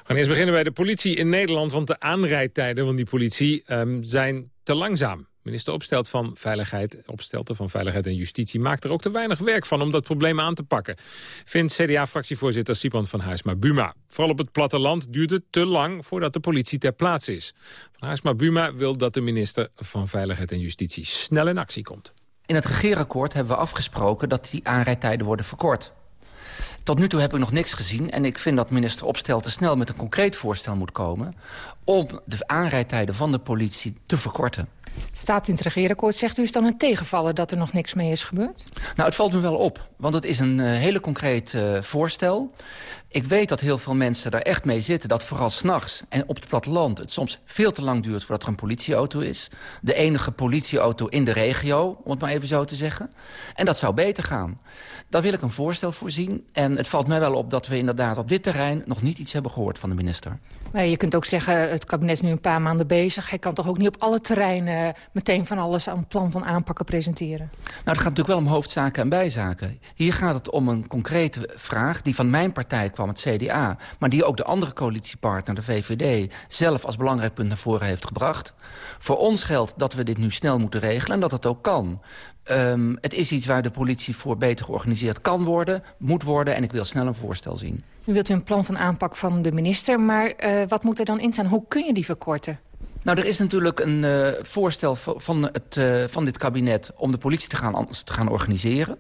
Speaker 3: gaan eerst beginnen bij de politie in Nederland, want de aanrijdtijden van die politie um, zijn te langzaam. Minister Opstelt van Veiligheid, van Veiligheid en Justitie maakt er ook te weinig werk van om dat probleem aan te pakken. Vindt CDA-fractievoorzitter Sipan van Haarsma Buma. Vooral op het platteland duurt het te lang voordat de politie ter plaatse is. Van Haarsma Buma wil dat de minister van Veiligheid en Justitie snel in actie komt.
Speaker 10: In het regeerakkoord hebben we afgesproken dat die aanrijdtijden worden verkort. Tot nu toe heb ik nog niks gezien en ik vind dat minister Opstelten snel met een concreet voorstel moet komen... om de aanrijdtijden van de politie te verkorten.
Speaker 23: Staat in het regeerakkoord, zegt u, is dan een tegenvallen dat er nog niks mee is gebeurd?
Speaker 10: Nou, het valt me wel op, want het is een uh, hele concreet uh, voorstel. Ik weet dat heel veel mensen daar echt mee zitten... dat vooral s'nachts en op het platteland het soms veel te lang duurt... voordat er een politieauto is. De enige politieauto in de regio, om het maar even zo te zeggen. En dat zou beter gaan. Daar wil ik een voorstel voor zien. En het valt mij wel op dat we inderdaad op dit terrein... nog niet iets hebben gehoord van de minister.
Speaker 23: Maar je kunt ook zeggen, het kabinet is nu een paar maanden bezig. Hij kan toch ook niet op alle terreinen meteen van alles aan plan van aanpakken presenteren?
Speaker 10: Nou, het gaat natuurlijk wel om hoofdzaken en bijzaken. Hier gaat het om een concrete vraag die van mijn partij kwam, het CDA... maar die ook de andere coalitiepartner, de VVD... zelf als belangrijk punt naar voren heeft gebracht. Voor ons geldt dat we dit nu snel moeten regelen en dat het ook kan. Um, het is iets waar de politie voor beter georganiseerd kan worden, moet worden... en ik wil snel een voorstel zien.
Speaker 23: Nu wilt u een plan van aanpak van de minister, maar uh, wat moet er dan in staan? Hoe kun je die verkorten?
Speaker 10: Nou, er is natuurlijk een uh, voorstel van, het, uh, van dit kabinet om de politie te gaan, te gaan organiseren.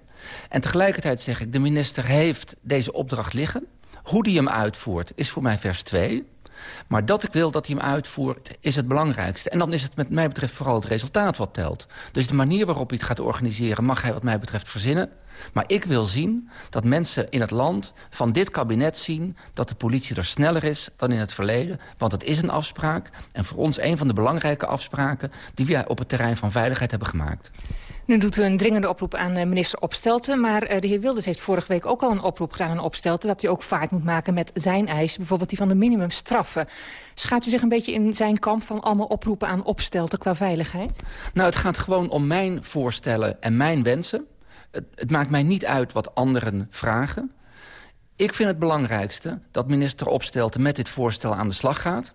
Speaker 10: En tegelijkertijd zeg ik, de minister heeft deze opdracht liggen. Hoe die hem uitvoert is voor mij vers 2. Maar dat ik wil dat hij hem uitvoert, is het belangrijkste. En dan is het met mij betreft vooral het resultaat wat telt. Dus de manier waarop hij het gaat organiseren... mag hij wat mij betreft verzinnen. Maar ik wil zien dat mensen in het land van dit kabinet zien... dat de politie er sneller is dan in het verleden. Want het is een afspraak. En voor ons een van de belangrijke afspraken... die wij op het terrein van veiligheid hebben gemaakt.
Speaker 23: Nu doet u een dringende oproep aan eh, minister Opstelten. Maar eh, de heer Wilders heeft vorige week ook al een oproep gedaan aan Opstelten... dat hij ook vaart moet maken met zijn eis, bijvoorbeeld die van de minimumstraffen. Schaat u zich een beetje in zijn kamp van allemaal oproepen aan Opstelten qua veiligheid?
Speaker 10: Nou, het gaat gewoon om mijn voorstellen en mijn wensen. Het, het maakt mij niet uit wat anderen vragen. Ik vind het belangrijkste dat minister Opstelten met dit voorstel aan de slag gaat...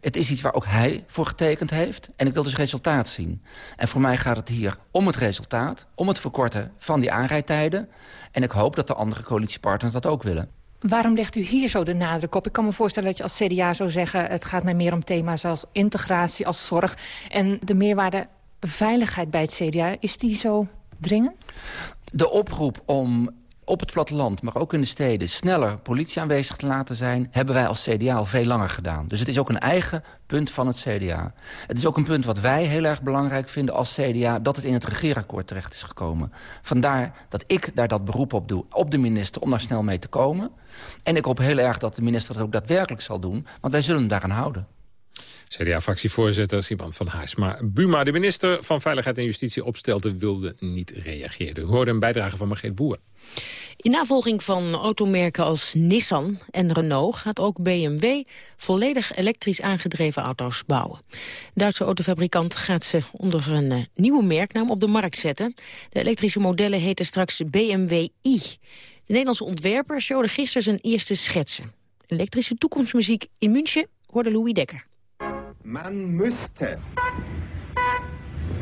Speaker 10: Het is iets waar ook hij voor getekend heeft. En ik wil dus resultaat zien. En voor mij gaat het hier om het resultaat. Om het verkorten van die aanrijdtijden. En ik hoop dat de andere coalitiepartners dat ook willen.
Speaker 23: Waarom legt u hier zo de nadruk op? Ik kan me voorstellen dat je als CDA zou zeggen... het gaat mij meer om thema's als integratie, als zorg... en de meerwaarde veiligheid bij het CDA. Is die zo dringend?
Speaker 10: De oproep om op het platteland, maar ook in de steden... sneller politie aanwezig te laten zijn... hebben wij als CDA al veel langer gedaan. Dus het is ook een eigen punt van het CDA. Het is ook een punt wat wij heel erg belangrijk vinden als CDA... dat het in het regeerakkoord terecht is gekomen. Vandaar dat ik daar dat beroep op doe, op de minister... om daar snel mee te komen. En ik hoop heel erg dat de minister dat ook daadwerkelijk zal doen... want wij zullen hem daaraan houden.
Speaker 3: CDA-fractievoorzitter Simon van Haas. Maar Buma, de minister van Veiligheid en Justitie, opstelde... wilde niet reageren. U hoorde een bijdrage van Margreet Boer.
Speaker 4: In navolging van automerken als Nissan en Renault gaat ook BMW volledig elektrisch aangedreven auto's bouwen. Duitse autofabrikant gaat ze onder een uh, nieuwe merknaam op de markt zetten. De elektrische modellen heten straks BMW i. De Nederlandse ontwerper showde gisteren zijn eerste schetsen. Elektrische toekomstmuziek in München hoorde Louis Dekker.
Speaker 27: Man müsste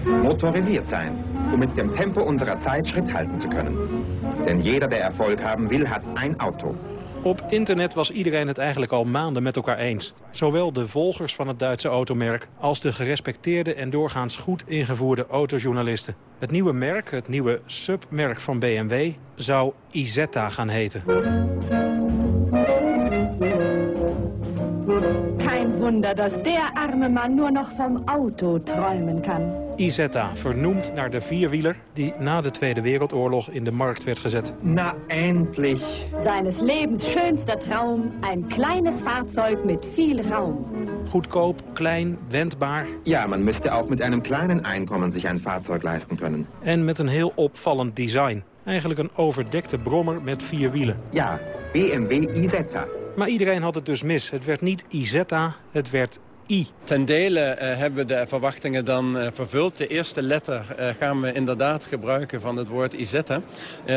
Speaker 27: motorisiert sein, um mit dem Tempo unserer Zeit Schritt halten zu können. Denn jeder, der Erfolg haben will, hat ein Auto.
Speaker 28: Op internet was iedereen het eigenlijk al maanden met elkaar eens. Zowel de volgers van het Duitse automerk... als de gerespecteerde en doorgaans goed ingevoerde autojournalisten. Het nieuwe merk, het nieuwe submerk van BMW... zou Isetta gaan heten.
Speaker 29: Kein Wunder, dass der arme Mann nur noch vom Auto träumen kann.
Speaker 28: Isetta, vernoemd naar de vierwieler die na de Tweede Wereldoorlog in de markt werd gezet.
Speaker 29: Na, endlich. Seines Lebens schönster Traum, ein kleines Fahrzeug mit viel Raum.
Speaker 28: Goedkoop, klein, wendbaar.
Speaker 30: Ja, man müsste auch mit einem kleinen Einkommen sich ein Fahrzeug leisten können.
Speaker 28: En met een heel opvallend design. Eigenlijk een overdekte brommer met vier wielen.
Speaker 30: Ja, BMW Isetta.
Speaker 28: Maar iedereen had het dus mis. Het werd niet Isetta, het werd I.
Speaker 31: Ten dele uh, hebben we de verwachtingen dan uh, vervuld. De eerste letter uh, gaan we inderdaad gebruiken van het woord Isetta.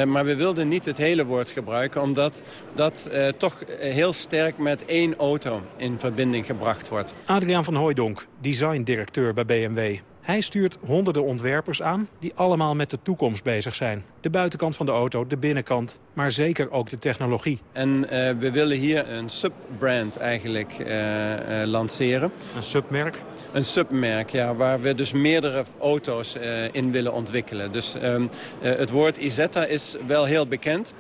Speaker 31: maar we wilden niet het hele woord gebruiken... omdat dat toch heel sterk met één auto in verbinding gebracht wordt.
Speaker 28: Adriaan van Hooijdonk, designdirecteur bij BMW. Hij stuurt honderden ontwerpers aan die allemaal met de toekomst bezig zijn. De buitenkant van de auto, de binnenkant, maar zeker ook de technologie.
Speaker 31: En uh, we willen hier een subbrand eigenlijk uh, uh, lanceren.
Speaker 28: Een submerk?
Speaker 31: Een submerk, ja, waar we dus meerdere auto's in willen ontwikkelen. Dus ehm, het woord Isetta is wel heel bekend,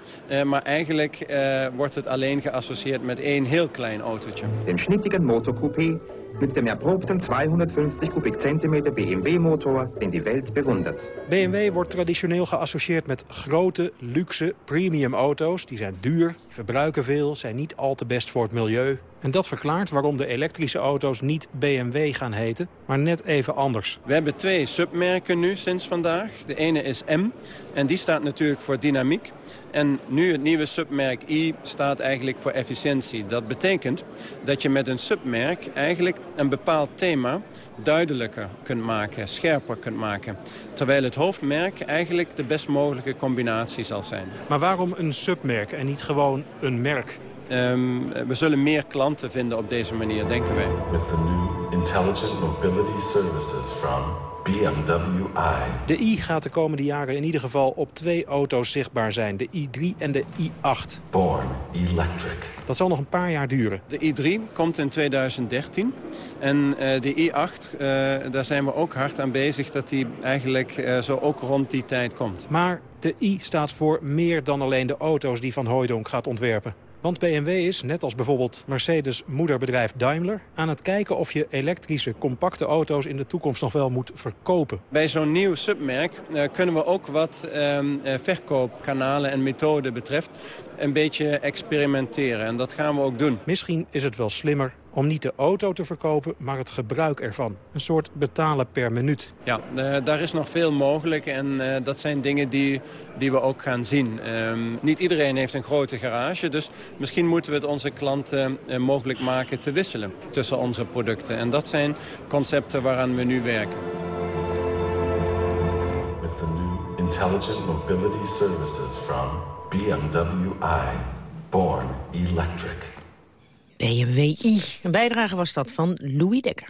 Speaker 31: maar eigenlijk wordt het alleen geassocieerd met één heel klein autootje.
Speaker 30: Een schnittigen motorcoupé mit dem erprobten 250 Kubikzentimeter BMW-motor, den die Welt bewundert.
Speaker 28: BMW wordt traditioneel geassocieerd met grote, luxe, premium auto's. Die zijn duur, verbruiken veel, zijn niet al te best voor het milieu. En dat verklaart waarom de elektrische auto's niet BMW gaan heten, maar net even anders.
Speaker 31: We hebben twee submerken nu sinds vandaag. De ene is M en die staat natuurlijk voor dynamiek. En nu het nieuwe submerk I staat eigenlijk voor efficiëntie. Dat betekent dat je met een submerk eigenlijk een bepaald thema duidelijker kunt maken, scherper kunt maken. Terwijl het hoofdmerk eigenlijk de best mogelijke combinatie zal zijn.
Speaker 28: Maar waarom een submerk en niet gewoon een merk?
Speaker 31: Um, we zullen meer klanten vinden op deze manier, denken wij.
Speaker 2: With the new Intelligent Mobility Services from BMW i.
Speaker 28: De i gaat de komende jaren in ieder geval op twee auto's zichtbaar zijn. De i3 en de i8.
Speaker 2: Born Electric.
Speaker 28: Dat zal nog een paar jaar duren.
Speaker 31: De i3 komt in 2013. En uh, de i8, uh, daar zijn we ook hard aan bezig... dat die eigenlijk uh, zo ook rond die tijd komt.
Speaker 28: Maar de i staat voor meer dan alleen de auto's die Van Hooijdonk gaat ontwerpen. Want BMW is, net als bijvoorbeeld Mercedes moederbedrijf Daimler... aan het kijken of je elektrische, compacte auto's in de toekomst nog wel moet verkopen.
Speaker 31: Bij zo'n nieuw submerk uh, kunnen we ook wat uh, verkoopkanalen en methoden betreft... een beetje experimenteren. En dat gaan we ook doen.
Speaker 28: Misschien is het wel slimmer om niet de auto te verkopen, maar het gebruik ervan. Een soort betalen per minuut.
Speaker 31: Ja, uh, daar is nog veel mogelijk en uh, dat zijn dingen die, die we ook gaan zien. Uh, niet iedereen heeft een grote garage, dus misschien moeten we het onze klanten uh, mogelijk maken te wisselen tussen onze producten. En dat zijn concepten waaraan we nu werken.
Speaker 2: With the new Intelligent Mobility Services from BMW i, born electric.
Speaker 4: BMW-i. Een bijdrage was dat van Louis Dekker.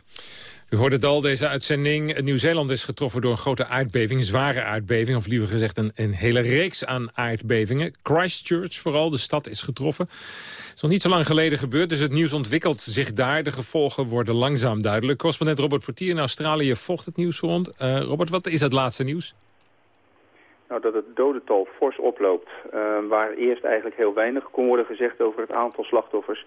Speaker 3: U hoorde het al, deze uitzending. Nieuw-Zeeland is getroffen door een grote aardbeving, een zware aardbeving. Of liever gezegd een, een hele reeks aan aardbevingen. Christchurch vooral, de stad is getroffen. Het is nog niet zo lang geleden gebeurd, dus het nieuws ontwikkelt zich daar. De gevolgen worden langzaam duidelijk. Correspondent Robert Portier in Australië vocht het nieuws ons. Uh, Robert, wat is het laatste nieuws?
Speaker 6: Nou, dat het dodental fors oploopt. Uh, waar eerst eigenlijk heel weinig kon worden gezegd over het aantal slachtoffers...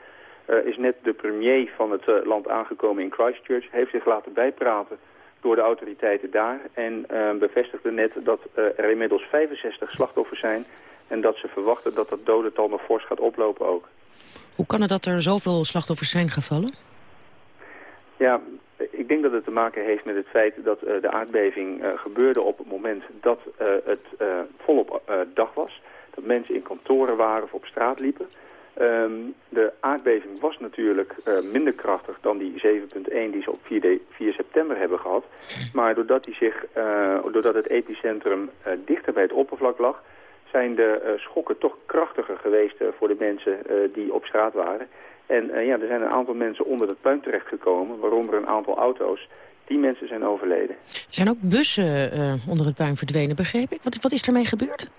Speaker 6: Uh, is net de premier van het uh, land aangekomen in Christchurch. Heeft zich laten bijpraten door de autoriteiten daar. En uh, bevestigde net dat er inmiddels 65 slachtoffers zijn. En dat ze verwachten dat dat dodental nog fors gaat oplopen ook.
Speaker 4: Hoe kan het dat er zoveel slachtoffers zijn gevallen?
Speaker 6: Ja, ik denk dat het te maken heeft met het feit dat de aardbeving gebeurde op het moment dat het volop dag was. Dat mensen in kantoren waren of op straat liepen. Um, de aardbeving was natuurlijk minder krachtig dan die 7.1 die ze op 4, de, 4, september hebben gehad. Maar doordat, die zich, doordat het epicentrum dichter bij het oppervlak lag, zijn de schokken toch krachtiger geweest voor de mensen die op straat waren. En ja, er zijn een aantal mensen onder het puin terechtgekomen, waaronder een aantal auto's. Die mensen zijn overleden.
Speaker 4: Er zijn ook bussen onder het puin verdwenen, begreep ik. Wat, wat is ermee gebeurd?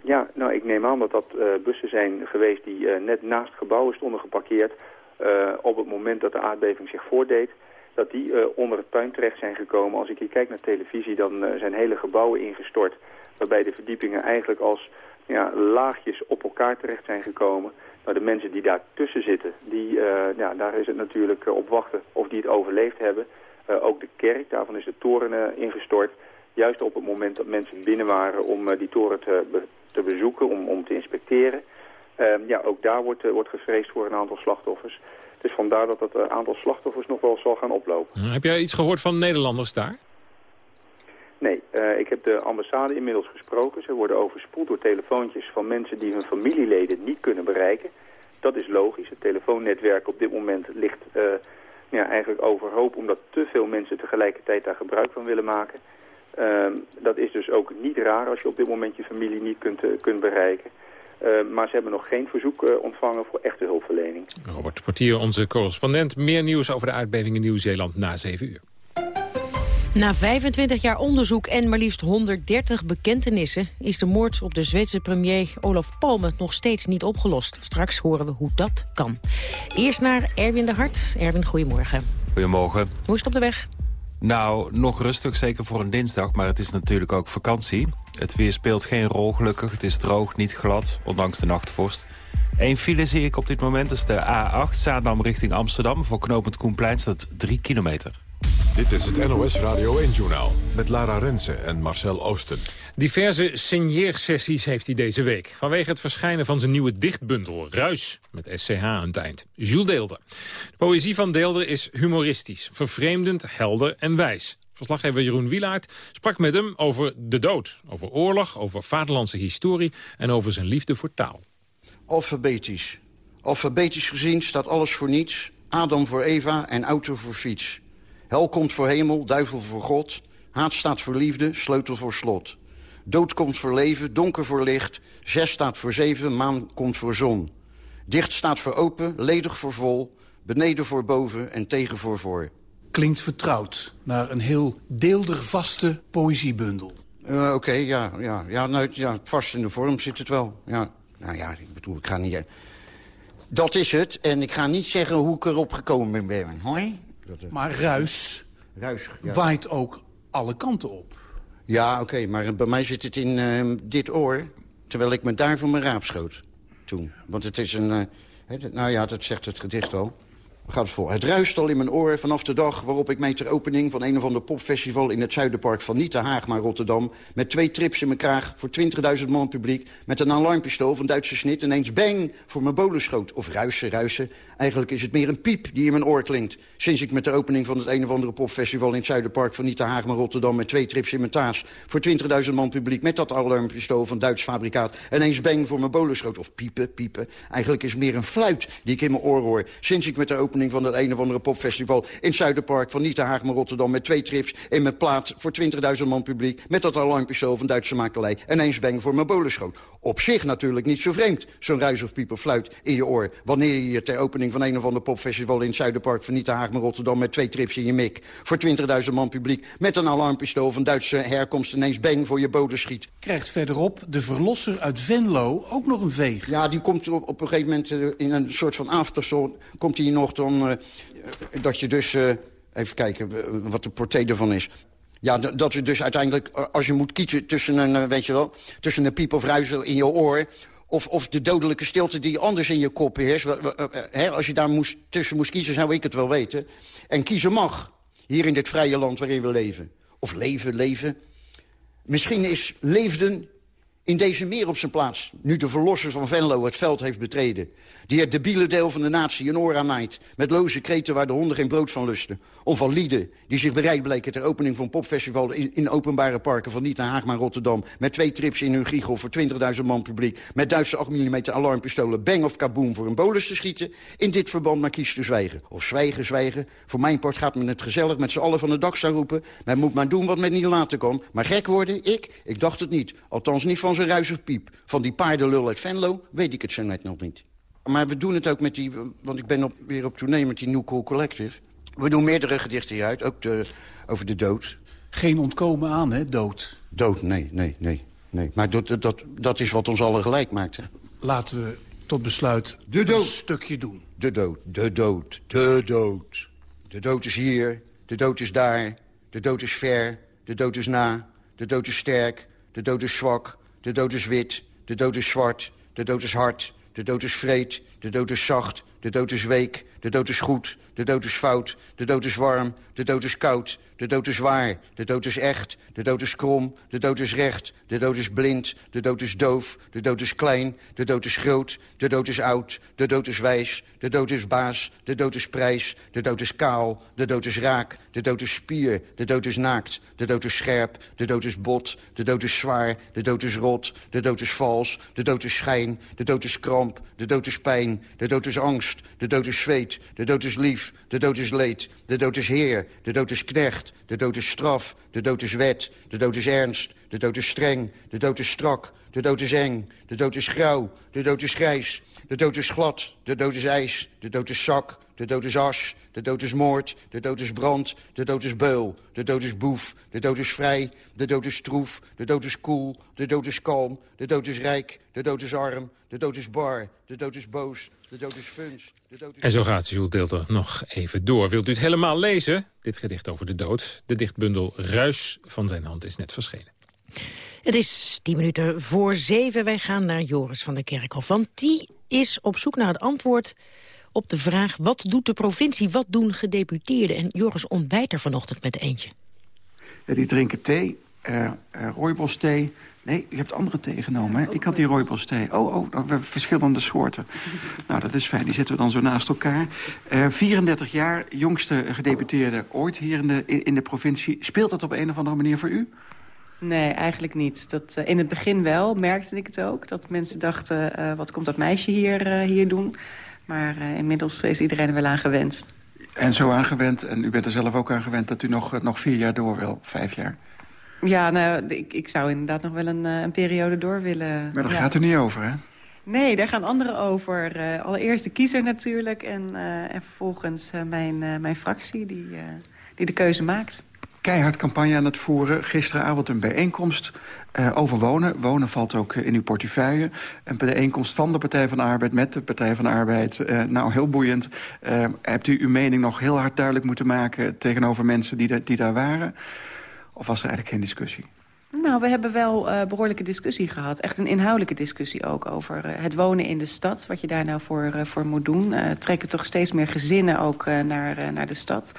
Speaker 6: Ja, nou ik neem aan dat dat uh, bussen zijn geweest die net naast gebouwen stonden geparkeerd... Op het moment dat de aardbeving zich voordeed, dat die onder het puin terecht zijn gekomen. Als ik hier kijk naar televisie, dan zijn hele gebouwen ingestort... waarbij de verdiepingen eigenlijk als ja, laagjes op elkaar terecht zijn gekomen. Maar de mensen die daartussen zitten, die, ja, daar is het natuurlijk op wachten of die het overleefd hebben. ook de kerk, daarvan is de toren ingestort. Juist op het moment dat mensen binnen waren om die toren te, te bezoeken, om, om te inspecteren. Ehm, ja, ook daar wordt, wordt gevreesd voor een aantal slachtoffers. Dus vandaar dat het aantal slachtoffers nog wel zal gaan oplopen.
Speaker 3: Heb jij iets gehoord van Nederlanders daar?
Speaker 6: Nee, uh, ik heb de ambassade inmiddels gesproken. Ze worden overspoeld door telefoontjes van mensen die hun familieleden niet kunnen bereiken. Dat is logisch. Het telefoonnetwerk op dit moment ligt uh, ja, eigenlijk overhoop... omdat te veel mensen tegelijkertijd daar gebruik van willen maken. Uh, dat is dus ook niet raar als je op dit moment je familie niet kunt, uh, kunt bereiken. Uh, maar ze hebben nog geen verzoek ontvangen voor echte hulpverlening.
Speaker 3: Robert Portier, onze correspondent. Meer nieuws over de aardbeving in Nieuw-Zeeland na 7 uur.
Speaker 4: Na 25 jaar onderzoek en maar liefst 130 bekentenissen... is de moord op de Zweedse premier Olaf Palme nog steeds niet opgelost. Straks horen we hoe dat kan. Eerst naar Erwin de Hart. Erwin, goedemorgen.
Speaker 32: Goedemorgen.
Speaker 4: Hoe is het op de weg?
Speaker 32: Nou, nog rustig, zeker voor een dinsdag, maar het is natuurlijk ook vakantie. Het weer speelt geen rol, gelukkig. Het is droog, niet glad, ondanks de nachtvorst. Eén file zie ik op dit moment, dat is de A8, Zaandam richting Amsterdam. Voor knooppunt Koenplein staat 3 kilometer.
Speaker 2: Dit is het NOS Radio 1-journaal met Lara Rensen en Marcel Oosten.
Speaker 3: Diverse signeersessies heeft hij deze week. Vanwege het verschijnen van zijn nieuwe dichtbundel Ruis, met SCH aan het eind. Jules Deelder. De poëzie van Deelder is humoristisch, vervreemdend, helder en wijs. Verslaggever Jeroen Wielaert sprak met hem over de dood. Over oorlog, over vaderlandse historie en over zijn liefde voor taal.
Speaker 33: Alfabetisch. Alfabetisch gezien staat alles voor niets. Adam voor Eva en auto voor fiets. Hel komt voor hemel, duivel voor God. Haat staat voor liefde, sleutel voor slot. Dood komt voor leven, donker voor licht. Zes staat voor zeven, maan komt voor zon. Dicht staat voor open, ledig voor vol. Beneden voor boven en tegen voor voor.
Speaker 25: Klinkt vertrouwd naar een heel deelder vaste poëziebundel.
Speaker 33: Uh, Oké, okay, ja, ja, ja, nou, ja, vast in de vorm zit het wel. Ja. Nou ja, ik bedoel, ik ga niet... Dat is het. En ik ga niet zeggen hoe ik erop gekomen ben. Hoi?
Speaker 25: Maar ruis,
Speaker 33: ruis ja.
Speaker 25: waait ook alle kanten op.
Speaker 33: Ja, oké, okay, maar bij mij zit het in uh, dit oor... terwijl ik me daar voor mijn raap schoot toen. Want het is een... Uh, he, nou ja, dat zegt het gedicht al. Gaat het voor. Het ruist al in mijn oor vanaf de dag waarop ik mij ter opening... van een of ander popfestival in het Zuiderpark van niet Haag maar Rotterdam... met twee trips in mijn kraag voor 20.000 man publiek... met een alarmpistool van Duitse snit ineens bang voor mijn bolen schoot. Of ruisen, ruisen. Eigenlijk is het meer een piep die in mijn oor klinkt. Sinds ik met de opening van het een of andere popfestival in het Zuiderpark... van niet Haag maar Rotterdam met twee trips in mijn taas... voor 20.000 man publiek met dat alarmpistool van Duits fabrikaat... ineens bang voor mijn bolen schoot. Of piepen, piepen. Eigenlijk is het meer een fluit die ik in mijn oor hoor. Sinds ik met de opening van het een of andere popfestival in het Zuiderpark... van niet Haag maar Rotterdam met twee trips in mijn plaat... voor 20.000 man publiek met dat alarmpistool van Duitse makelij... ineens bang voor mijn bolen schoot. Op zich natuurlijk niet zo vreemd, zo'n ruis of piep of fluit in je oor... wanneer je je ter opening van een of ander popfestival in het Zuiderpark... van niet Haag maar Rotterdam met twee trips in je mik... voor 20.000 man publiek met een alarmpistool van Duitse herkomst... ineens bang voor je bodem schiet.
Speaker 25: Krijgt verderop de verlosser uit Venlo ook nog een veeg?
Speaker 33: Ja, die komt op, op een gegeven moment uh, in een soort van afterzone... komt hij nog dan... Uh, dat je dus... Uh, even kijken wat de portée ervan is. Ja, dat je dus uiteindelijk, als je moet kiezen tussen een, weet je wel... tussen een piep of ruizel in je oor... Of, of de dodelijke stilte die anders in je kop heerst. He, als je daar moest, tussen moest kiezen, zou ik het wel weten. En kiezen mag, hier in dit vrije land waarin we leven. Of leven, leven. Misschien is leefden in deze meer op zijn plaats... nu de verlosser van Venlo het veld heeft betreden. Die het debiele deel van de natie een oor aannaait... met loze kreten waar de honden geen brood van lusten. Of van lieden die zich bereid bleken ter opening van popfestival... in, openbare parken van niet naar Haag maar Rotterdam... met twee trips in hun giegel voor 20.000 man publiek... met Duitse 8 mm alarmpistolen bang of kaboom voor een bolus te schieten... in dit verband maar kies te zwijgen. Of zwijgen, zwijgen. Voor mijn part gaat men het gezellig met z'n allen van de dak staan roepen. Men moet maar doen wat men niet laten kan. Maar gek worden, ik? Ik dacht het niet. Althans niet van zijn ruis of piep. Van die paardenlul uit Venlo weet ik het zo net nog niet. Maar we doen het ook met die... Want ik ben op, weer op tournee met die New Cool Collective. We doen meerdere gedichten hieruit, ook de, over de dood.
Speaker 25: Geen ontkomen aan, hè, dood?
Speaker 33: Dood, nee, nee, nee. Nee, maar dat, dat, dat is wat ons allen gelijk maakt. Hè?
Speaker 25: Laten we tot besluit
Speaker 33: de dood.
Speaker 25: een stukje doen.
Speaker 33: De dood, de dood, de dood. De dood is hier, de dood is daar, de dood is ver, de dood is na, de dood is sterk, de dood is zwak, de dood is wit, de dood is zwart, de dood is hard, de dood is vreed, de dood is zacht, de dood is week, de dood is goed, de dood is fout, de dood is warm, de dood is koud, de dood is waar, de dood is echt, de dood is krom, de dood is recht, de dood is blind, de dood is doof, de dood is klein, de dood is groot, de dood is oud, de dood is wijs, de dood is baas, de dood is prijs, de dood is kaal, de dood is raak, de dood is spier, de dood is naakt, de dood is scherp, de dood is bot, de dood is zwaar, de dood is rot, de dood is vals, de dood is schijn, de dood is kramp, de dood is pijn, de dood is angst, de dood is zweet, de dood is lief, de dood is leed, de dood is heer, de dood is knecht, de dood is straf, de dood is wet, de dood is ernst, de dood is streng, de dood is strak, de dood is eng, de dood is grauw, de dood is grijs, de dood is glad, de dood is ijs, de dood is zak, de dood is as, de dood is moord, de dood is brand, de dood is beul, de dood is boef, de dood is vrij, de dood is stroef, de dood is koel, de dood is kalm, de dood is rijk, de dood is arm, de dood is bar, de dood is boos, de dood is funs. De dood is...
Speaker 3: En zo gaat Jules Deelter nog even door. Wilt u het helemaal lezen? Dit gedicht over de dood. De dichtbundel Ruis van zijn hand is net verschenen.
Speaker 4: Het is tien minuten voor zeven. Wij gaan naar Joris van der Kerkhof. Want die is op zoek naar het antwoord op de vraag... wat doet de provincie, wat doen gedeputeerden? En Joris ontbijt er vanochtend met eentje.
Speaker 12: Ja, die drinken thee, uh, uh, rooibos thee. Nee, je hebt andere thee genomen, hè? Ik had die rooibos thee. Oh, oh, we hebben verschillende soorten. Nou, dat is fijn. Die zitten we dan zo naast elkaar. Uh, 34 jaar, jongste gedeputeerde ooit hier in de, in de provincie. Speelt dat op een of andere manier voor u?
Speaker 34: Nee, eigenlijk niet. Dat, uh, in het begin wel, merkte ik het ook. Dat mensen dachten, uh, wat komt dat meisje hier, uh, hier doen? Maar inmiddels is iedereen er wel aan gewend.
Speaker 12: En zo aangewend, en u bent er zelf ook aan gewend... dat u nog, nog vier jaar door wil, vijf jaar?
Speaker 34: Ja, nou, ik, ik zou inderdaad nog wel een, een periode door willen.
Speaker 12: Maar daar
Speaker 34: ja.
Speaker 12: gaat u niet over, hè?
Speaker 34: Nee, daar gaan anderen over. Uh, allereerst de kiezer natuurlijk en, uh, en vervolgens mijn, mijn fractie die, die de keuze maakt.
Speaker 12: Keihard campagne aan het voeren. Gisteravond een bijeenkomst over wonen. Wonen valt ook in uw portefeuille. Een bijeenkomst van de Partij van de Arbeid met de Partij van de Arbeid. nou, heel boeiend. hebt u uw mening nog heel hard duidelijk moeten maken... tegenover mensen die, die daar waren? Of was er eigenlijk geen discussie?
Speaker 34: Nou, we hebben wel uh, behoorlijke discussie gehad. Echt een inhoudelijke discussie ook over het wonen in de stad. Wat je daar nou voor, voor moet doen. trekken toch steeds meer gezinnen ook naar, naar de stad.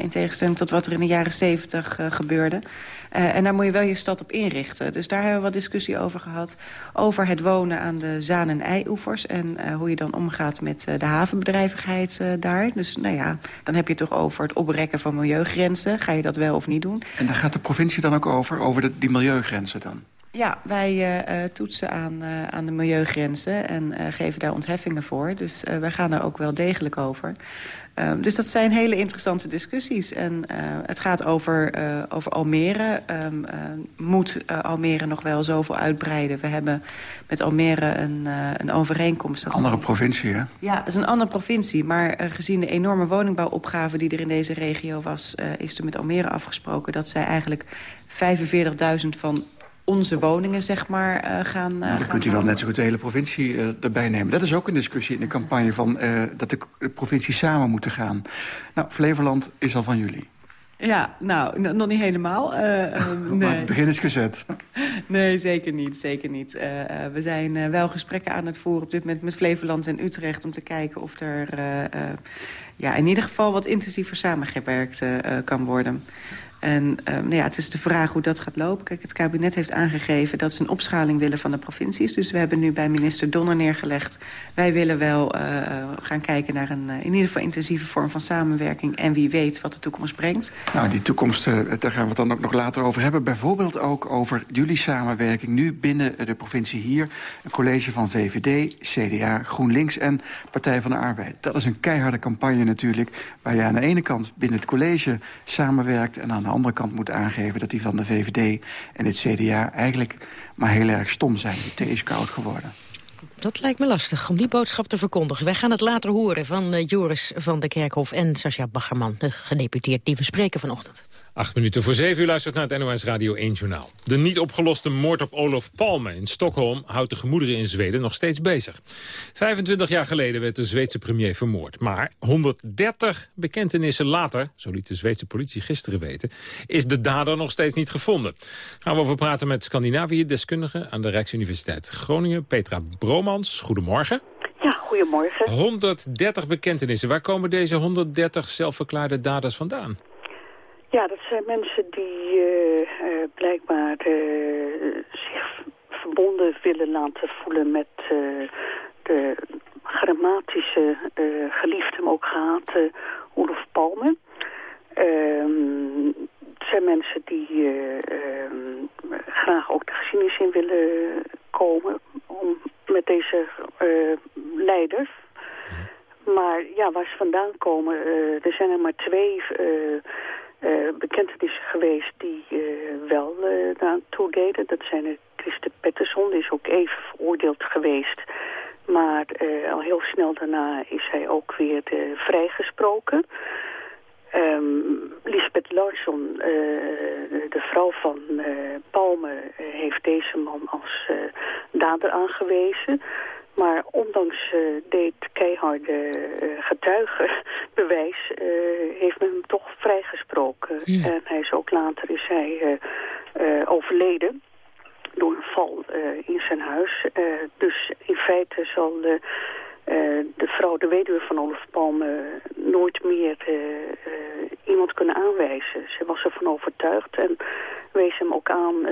Speaker 34: In tegenstelling tot wat er in de jaren zeventig gebeurde. en daar moet je wel je stad op inrichten. Dus daar hebben we wat discussie over gehad. Over het wonen aan de Zaan- en Ei-oevers. En hoe je dan omgaat met de havenbedrijvigheid daar. Dus nou ja, dan heb je het toch over het oprekken van milieugrenzen. Ga je dat wel of niet doen?
Speaker 12: En daar gaat de provincie dan ook over? Over die milieugrenzen dan?
Speaker 34: Ja, wij uh, toetsen aan, uh, aan de milieugrenzen en uh, geven daar ontheffingen voor. Dus wij gaan daar ook wel degelijk over. Um, dus dat zijn hele interessante discussies. En het gaat over, over Almere. Um, moet Almere nog wel zoveel uitbreiden? We hebben met Almere een, een overeenkomst.
Speaker 12: Een andere provincie, hè?
Speaker 34: Ja, het is een andere provincie. Maar gezien de enorme woningbouwopgave die er in deze regio was... is er met Almere afgesproken dat zij eigenlijk 45.000 van onze woningen, zeg maar, uh, gaan... Uh,
Speaker 12: nou, dan kunt u wel net zo goed de hele provincie uh, erbij nemen. Dat is ook een discussie in de campagne van dat de, de provincie samen moeten gaan. Nou, Flevoland is al van jullie.
Speaker 34: Ja, nou, nog niet helemaal.
Speaker 12: nee. Maar het begin is gezet.
Speaker 34: nee, zeker niet. Zeker niet. we zijn wel gesprekken aan het voeren op dit moment met Flevoland en Utrecht... om te kijken of er ja, in ieder geval wat intensiever samengewerkt kan worden. En uh, nou ja, het is de vraag hoe dat gaat lopen. Kijk, het kabinet heeft aangegeven dat ze een opschaling willen van de provincies. Dus we hebben nu bij minister Donner neergelegd... wij willen wel uh, gaan kijken naar een uh, in ieder geval intensieve vorm van samenwerking... en wie weet wat de toekomst brengt.
Speaker 12: Nou, die toekomst, daar gaan we het dan ook nog later over hebben. Bijvoorbeeld ook over jullie samenwerking nu binnen de provincie hier. Een college van VVD, CDA, GroenLinks en Partij van de Arbeid. Dat is een keiharde campagne natuurlijk... waar je aan de ene kant binnen het college samenwerkt... en aan de andere kant moet aangeven dat die van de VVD en het CDA eigenlijk maar heel erg stom zijn. De thee is koud geworden.
Speaker 4: Dat lijkt me lastig om die boodschap te verkondigen. Wij gaan het later horen van uh, Joris van der Kerkhof en Sascha Baggerman, de gedeputeerd die we spreken vanochtend.
Speaker 3: Acht minuten voor zeven uur luistert naar het NOS Radio 1 Journaal. De niet opgeloste moord op Olof Palme in Stockholm houdt de gemoederen in Zweden nog steeds bezig. 25 jaar geleden werd de Zweedse premier vermoord. Maar 130 bekentenissen later, zo liet de Zweedse politie gisteren weten, is de dader nog steeds niet gevonden. Gaan we over praten met Scandinavië-deskundige aan de Rijksuniversiteit Groningen, Petra Bromans. Goedemorgen.
Speaker 35: Ja, goedemorgen.
Speaker 3: 130 bekentenissen. Waar komen deze 130 zelfverklaarde daders vandaan?
Speaker 35: Ja, dat zijn mensen die uh, uh, blijkbaar uh, zich verbonden willen laten voelen met de grammatische geliefde, maar ook gehate Olof Palme. Ehm, het zijn mensen die ehm, graag ook de geschiedenis in willen komen om met deze leiders. Maar ja, waar ze vandaan komen, er zijn er maar twee uh, bekentenissen geweest die uh, wel uh, daaraan toededen. Dat zijn er Christen Pettersson, die is ook even veroordeeld geweest. Maar al heel snel daarna is hij ook weer vrijgesproken. Um, Lisbeth Larsson, de, de, vrouw van Palme, heeft deze man als dader aangewezen. Maar ondanks uh, dit keiharde uh, getuigenbewijs uh, heeft men hem toch vrijgesproken. Ja. En hij is ook later is hij overleden door een val in zijn huis. dus in feite zal de vrouw, de weduwe van Olaf Palme, nooit meer iemand kunnen aanwijzen. Ze was ervan overtuigd en wees hem ook aan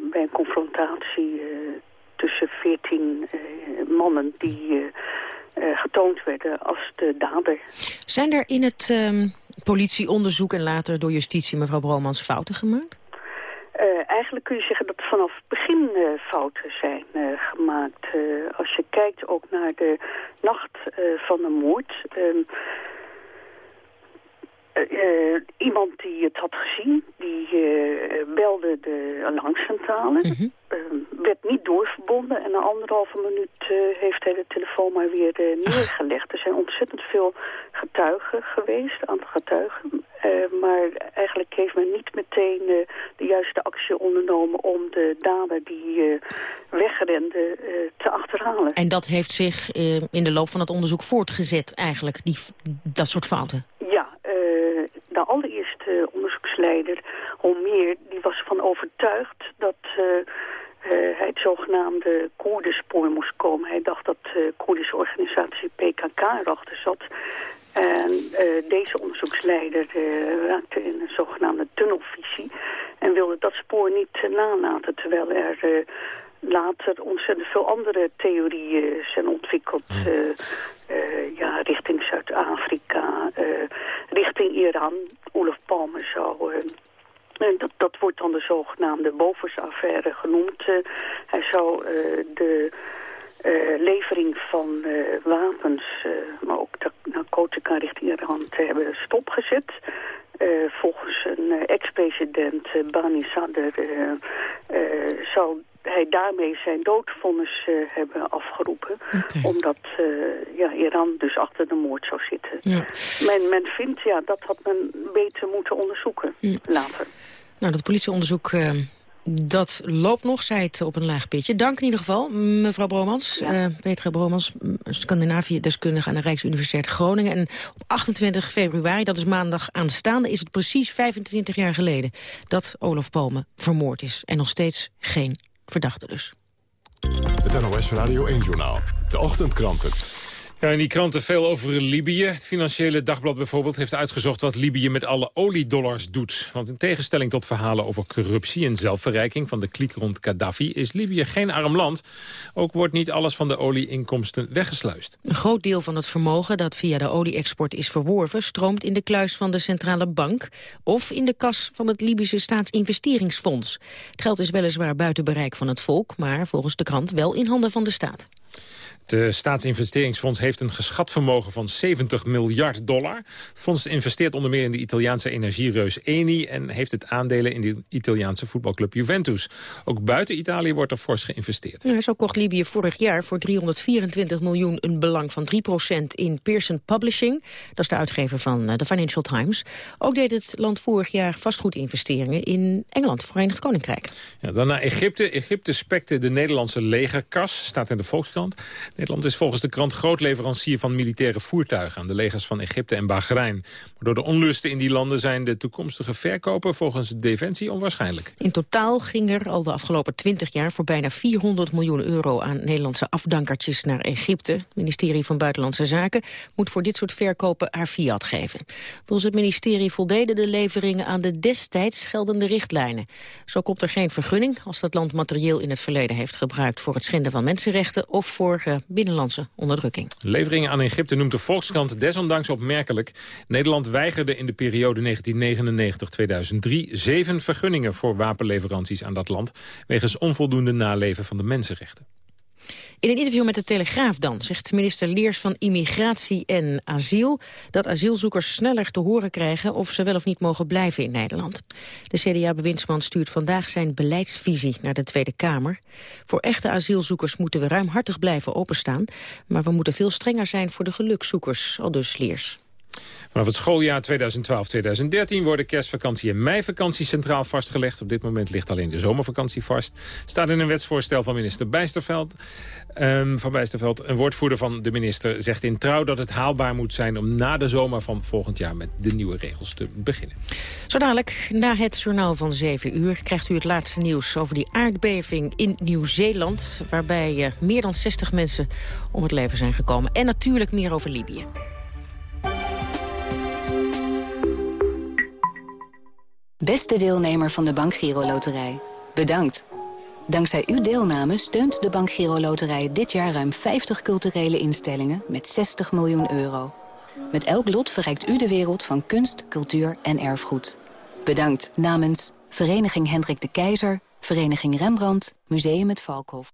Speaker 35: bij een confrontatie tussen veertien uh, mannen die uh, getoond werden als de dader.
Speaker 4: Zijn er in het um, politieonderzoek en later door justitie mevrouw Bromans fouten gemaakt?
Speaker 35: Uh, eigenlijk kun je zeggen dat vanaf het begin fouten zijn gemaakt. als je kijkt ook naar de nacht van de moord... Ehm, uh, iemand die het had gezien, die uh, belde de alarmcentrale. Mm -hmm. uh, werd niet doorverbonden en na anderhalve minuut heeft hij de telefoon maar weer neergelegd. Er zijn ontzettend veel getuigen geweest, aantal getuigen. maar eigenlijk heeft men niet meteen de juiste actie ondernomen om de dader die wegrende te achterhalen.
Speaker 4: En dat heeft zich in de loop van het onderzoek voortgezet eigenlijk, die, dat soort fouten?
Speaker 35: Ja, de allereerste onderzoeksleider, Homer, die was ervan overtuigd dat hij het zogenaamde Koerdenspoor moest komen. Hij dacht dat de Koerdische organisatie PKK erachter zat. En deze onderzoeksleider raakte in een zogenaamde tunnelvisie en wilde dat spoor niet nalaten, terwijl er later ontzettend veel andere theorieën zijn ontwikkeld. Uh, uh, ja, richting Zuid-Afrika, uh, richting Iran. Olaf Palme zou... en dat, dat wordt dan de zogenaamde Bovers-affaire genoemd. hij zou de levering van wapens, maar ook de narcotica richting Iran te hebben stopgezet. volgens een ex-president Bani Sadr zou hij daarmee zijn doodvonnis uh, hebben afgeroepen. Okay. Omdat uh, ja, Iran dus achter de moord zou zitten. Ja. Men, men vindt, ja, dat had men beter moeten onderzoeken later.
Speaker 4: Nou, dat politieonderzoek... Uh, dat loopt nog, zei het op een laag pitje. Dank in ieder geval, mevrouw Bromans. Ja. Petra Bromans, Scandinavië-deskundige aan de Rijksuniversiteit Groningen. En op 28 februari, dat is maandag aanstaande... is het precies 25 jaar geleden dat Olaf Palme vermoord is. En nog steeds geen verdachte dus.
Speaker 2: Het NOS Radio 1-journaal. De ochtendkranten.
Speaker 3: Ja, in die kranten veel over Libië. Het Financiële Dagblad bijvoorbeeld heeft uitgezocht wat Libië met alle oliedollars doet. Want in tegenstelling tot verhalen over corruptie en zelfverrijking van de kliek rond Gaddafi... is Libië geen arm land. Ook wordt niet alles van de olieinkomsten weggesluist.
Speaker 4: Een groot deel van het vermogen dat via de olie-export is verworven... stroomt in de kluis van de centrale bank... of in de kas van het Libische staatsinvesteringsfonds. Het geld is weliswaar buiten bereik van het volk... maar volgens de krant wel in handen van de staat.
Speaker 3: Het staatsinvesteringsfonds heeft een geschat vermogen van 70 miljard dollar. Het fonds investeert onder meer in de Italiaanse energiereus Eni... en heeft het aandelen in de Italiaanse voetbalclub Juventus. Ook buiten Italië wordt er fors geïnvesteerd.
Speaker 4: Ja, zo kocht Libië vorig jaar voor 324 miljoen een belang van 3% in Pearson Publishing. Dat is de uitgever van eh, de Financial Times. Ook deed het land vorig jaar vastgoedinvesteringen in Engeland, Verenigd Koninkrijk.
Speaker 3: Ja, dan naar Egypte. Egypte spekte de Nederlandse legerkas, staat in de Volkskrant. Nederland is volgens de krant groot leverancier van militaire voertuigen... aan de legers van Egypte en Bahrein. Maar door de onlusten in die landen zijn de toekomstige verkopen... volgens Defensie onwaarschijnlijk.
Speaker 4: In totaal ging er al de afgelopen 20 jaar... voor bijna 400 miljoen euro aan Nederlandse afdankertjes naar Egypte. Het ministerie van Buitenlandse Zaken moet voor dit soort verkopen haar fiat geven. Volgens het ministerie voldeden de leveringen aan de destijds geldende richtlijnen. Zo komt er geen vergunning als dat land materieel in het verleden heeft gebruikt... voor het schenden van mensenrechten of voor uh, binnenlandse onderdrukking.
Speaker 3: Leveringen aan Egypte noemt de Volkskrant desondanks opmerkelijk. Nederland weigerde in de periode 1999-2003 zeven vergunningen voor wapenleveranties aan dat land... wegens onvoldoende naleven van de mensenrechten.
Speaker 4: In een interview met de Telegraaf dan zegt minister Leers van Immigratie en Asiel... dat asielzoekers sneller te horen krijgen of ze wel of niet mogen blijven in Nederland. De CDA-bewindsman stuurt vandaag zijn beleidsvisie naar de Tweede Kamer. Voor echte asielzoekers moeten we ruimhartig blijven openstaan... maar we moeten veel strenger zijn voor de gelukzoekers, al dus Leers.
Speaker 3: Vanaf het schooljaar 2012-2013 worden kerstvakantie en meivakantie centraal vastgelegd. Op dit moment ligt alleen de zomervakantie vast. Staat in een wetsvoorstel van minister Bijsterveld. Um, van Bijsterveld, een woordvoerder van de minister, zegt in trouw dat het haalbaar moet zijn om na de zomer van volgend jaar met de nieuwe regels te beginnen.
Speaker 4: Zo dadelijk, na het journaal van 7 uur, krijgt u het laatste nieuws over die aardbeving in Nieuw-Zeeland. Waarbij uh, meer dan 60 mensen om het leven zijn gekomen. En natuurlijk meer over Libië.
Speaker 36: Beste deelnemer van de Bank Giro Loterij, bedankt. Dankzij uw deelname steunt de Bank Giro Loterij dit jaar ruim 50 culturele instellingen met 60 miljoen euro. Met elk lot verrijkt u de wereld van kunst, cultuur en erfgoed. Bedankt namens Vereniging Hendrik de Keizer, Vereniging Rembrandt, Museum het Valkhof.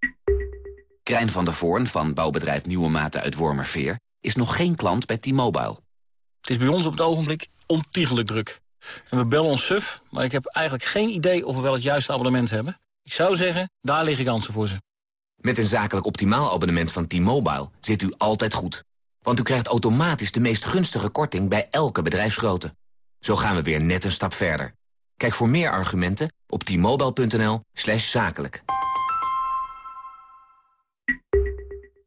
Speaker 37: Krijn van der Voorn van bouwbedrijf Nieuwe Maten uit Wormerveer... is nog geen klant bij T-Mobile.
Speaker 38: Het is bij ons op het ogenblik ontiegelijk druk. En we bellen ons suf, maar ik heb eigenlijk geen idee of we wel het juiste abonnement hebben. Ik zou zeggen, daar liggen kansen voor ze.
Speaker 37: Met een zakelijk optimaal abonnement van T-Mobile zit u altijd goed. Want u krijgt automatisch de meest gunstige korting bij elke bedrijfsgrootte. Zo gaan we weer net een stap verder. Kijk voor meer argumenten op t-mobile.nl zakelijk.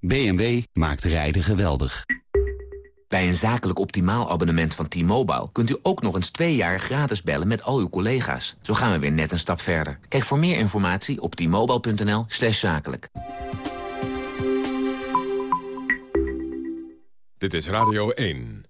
Speaker 39: BMW maakt rijden geweldig.
Speaker 37: Bij een zakelijk optimaal abonnement van T-Mobile... kunt u ook nog eens twee jaar gratis bellen met al uw collega's. Zo gaan we weer net een stap verder. Kijk voor meer informatie op t-mobile.nl slash zakelijk.
Speaker 2: Dit is Radio 1.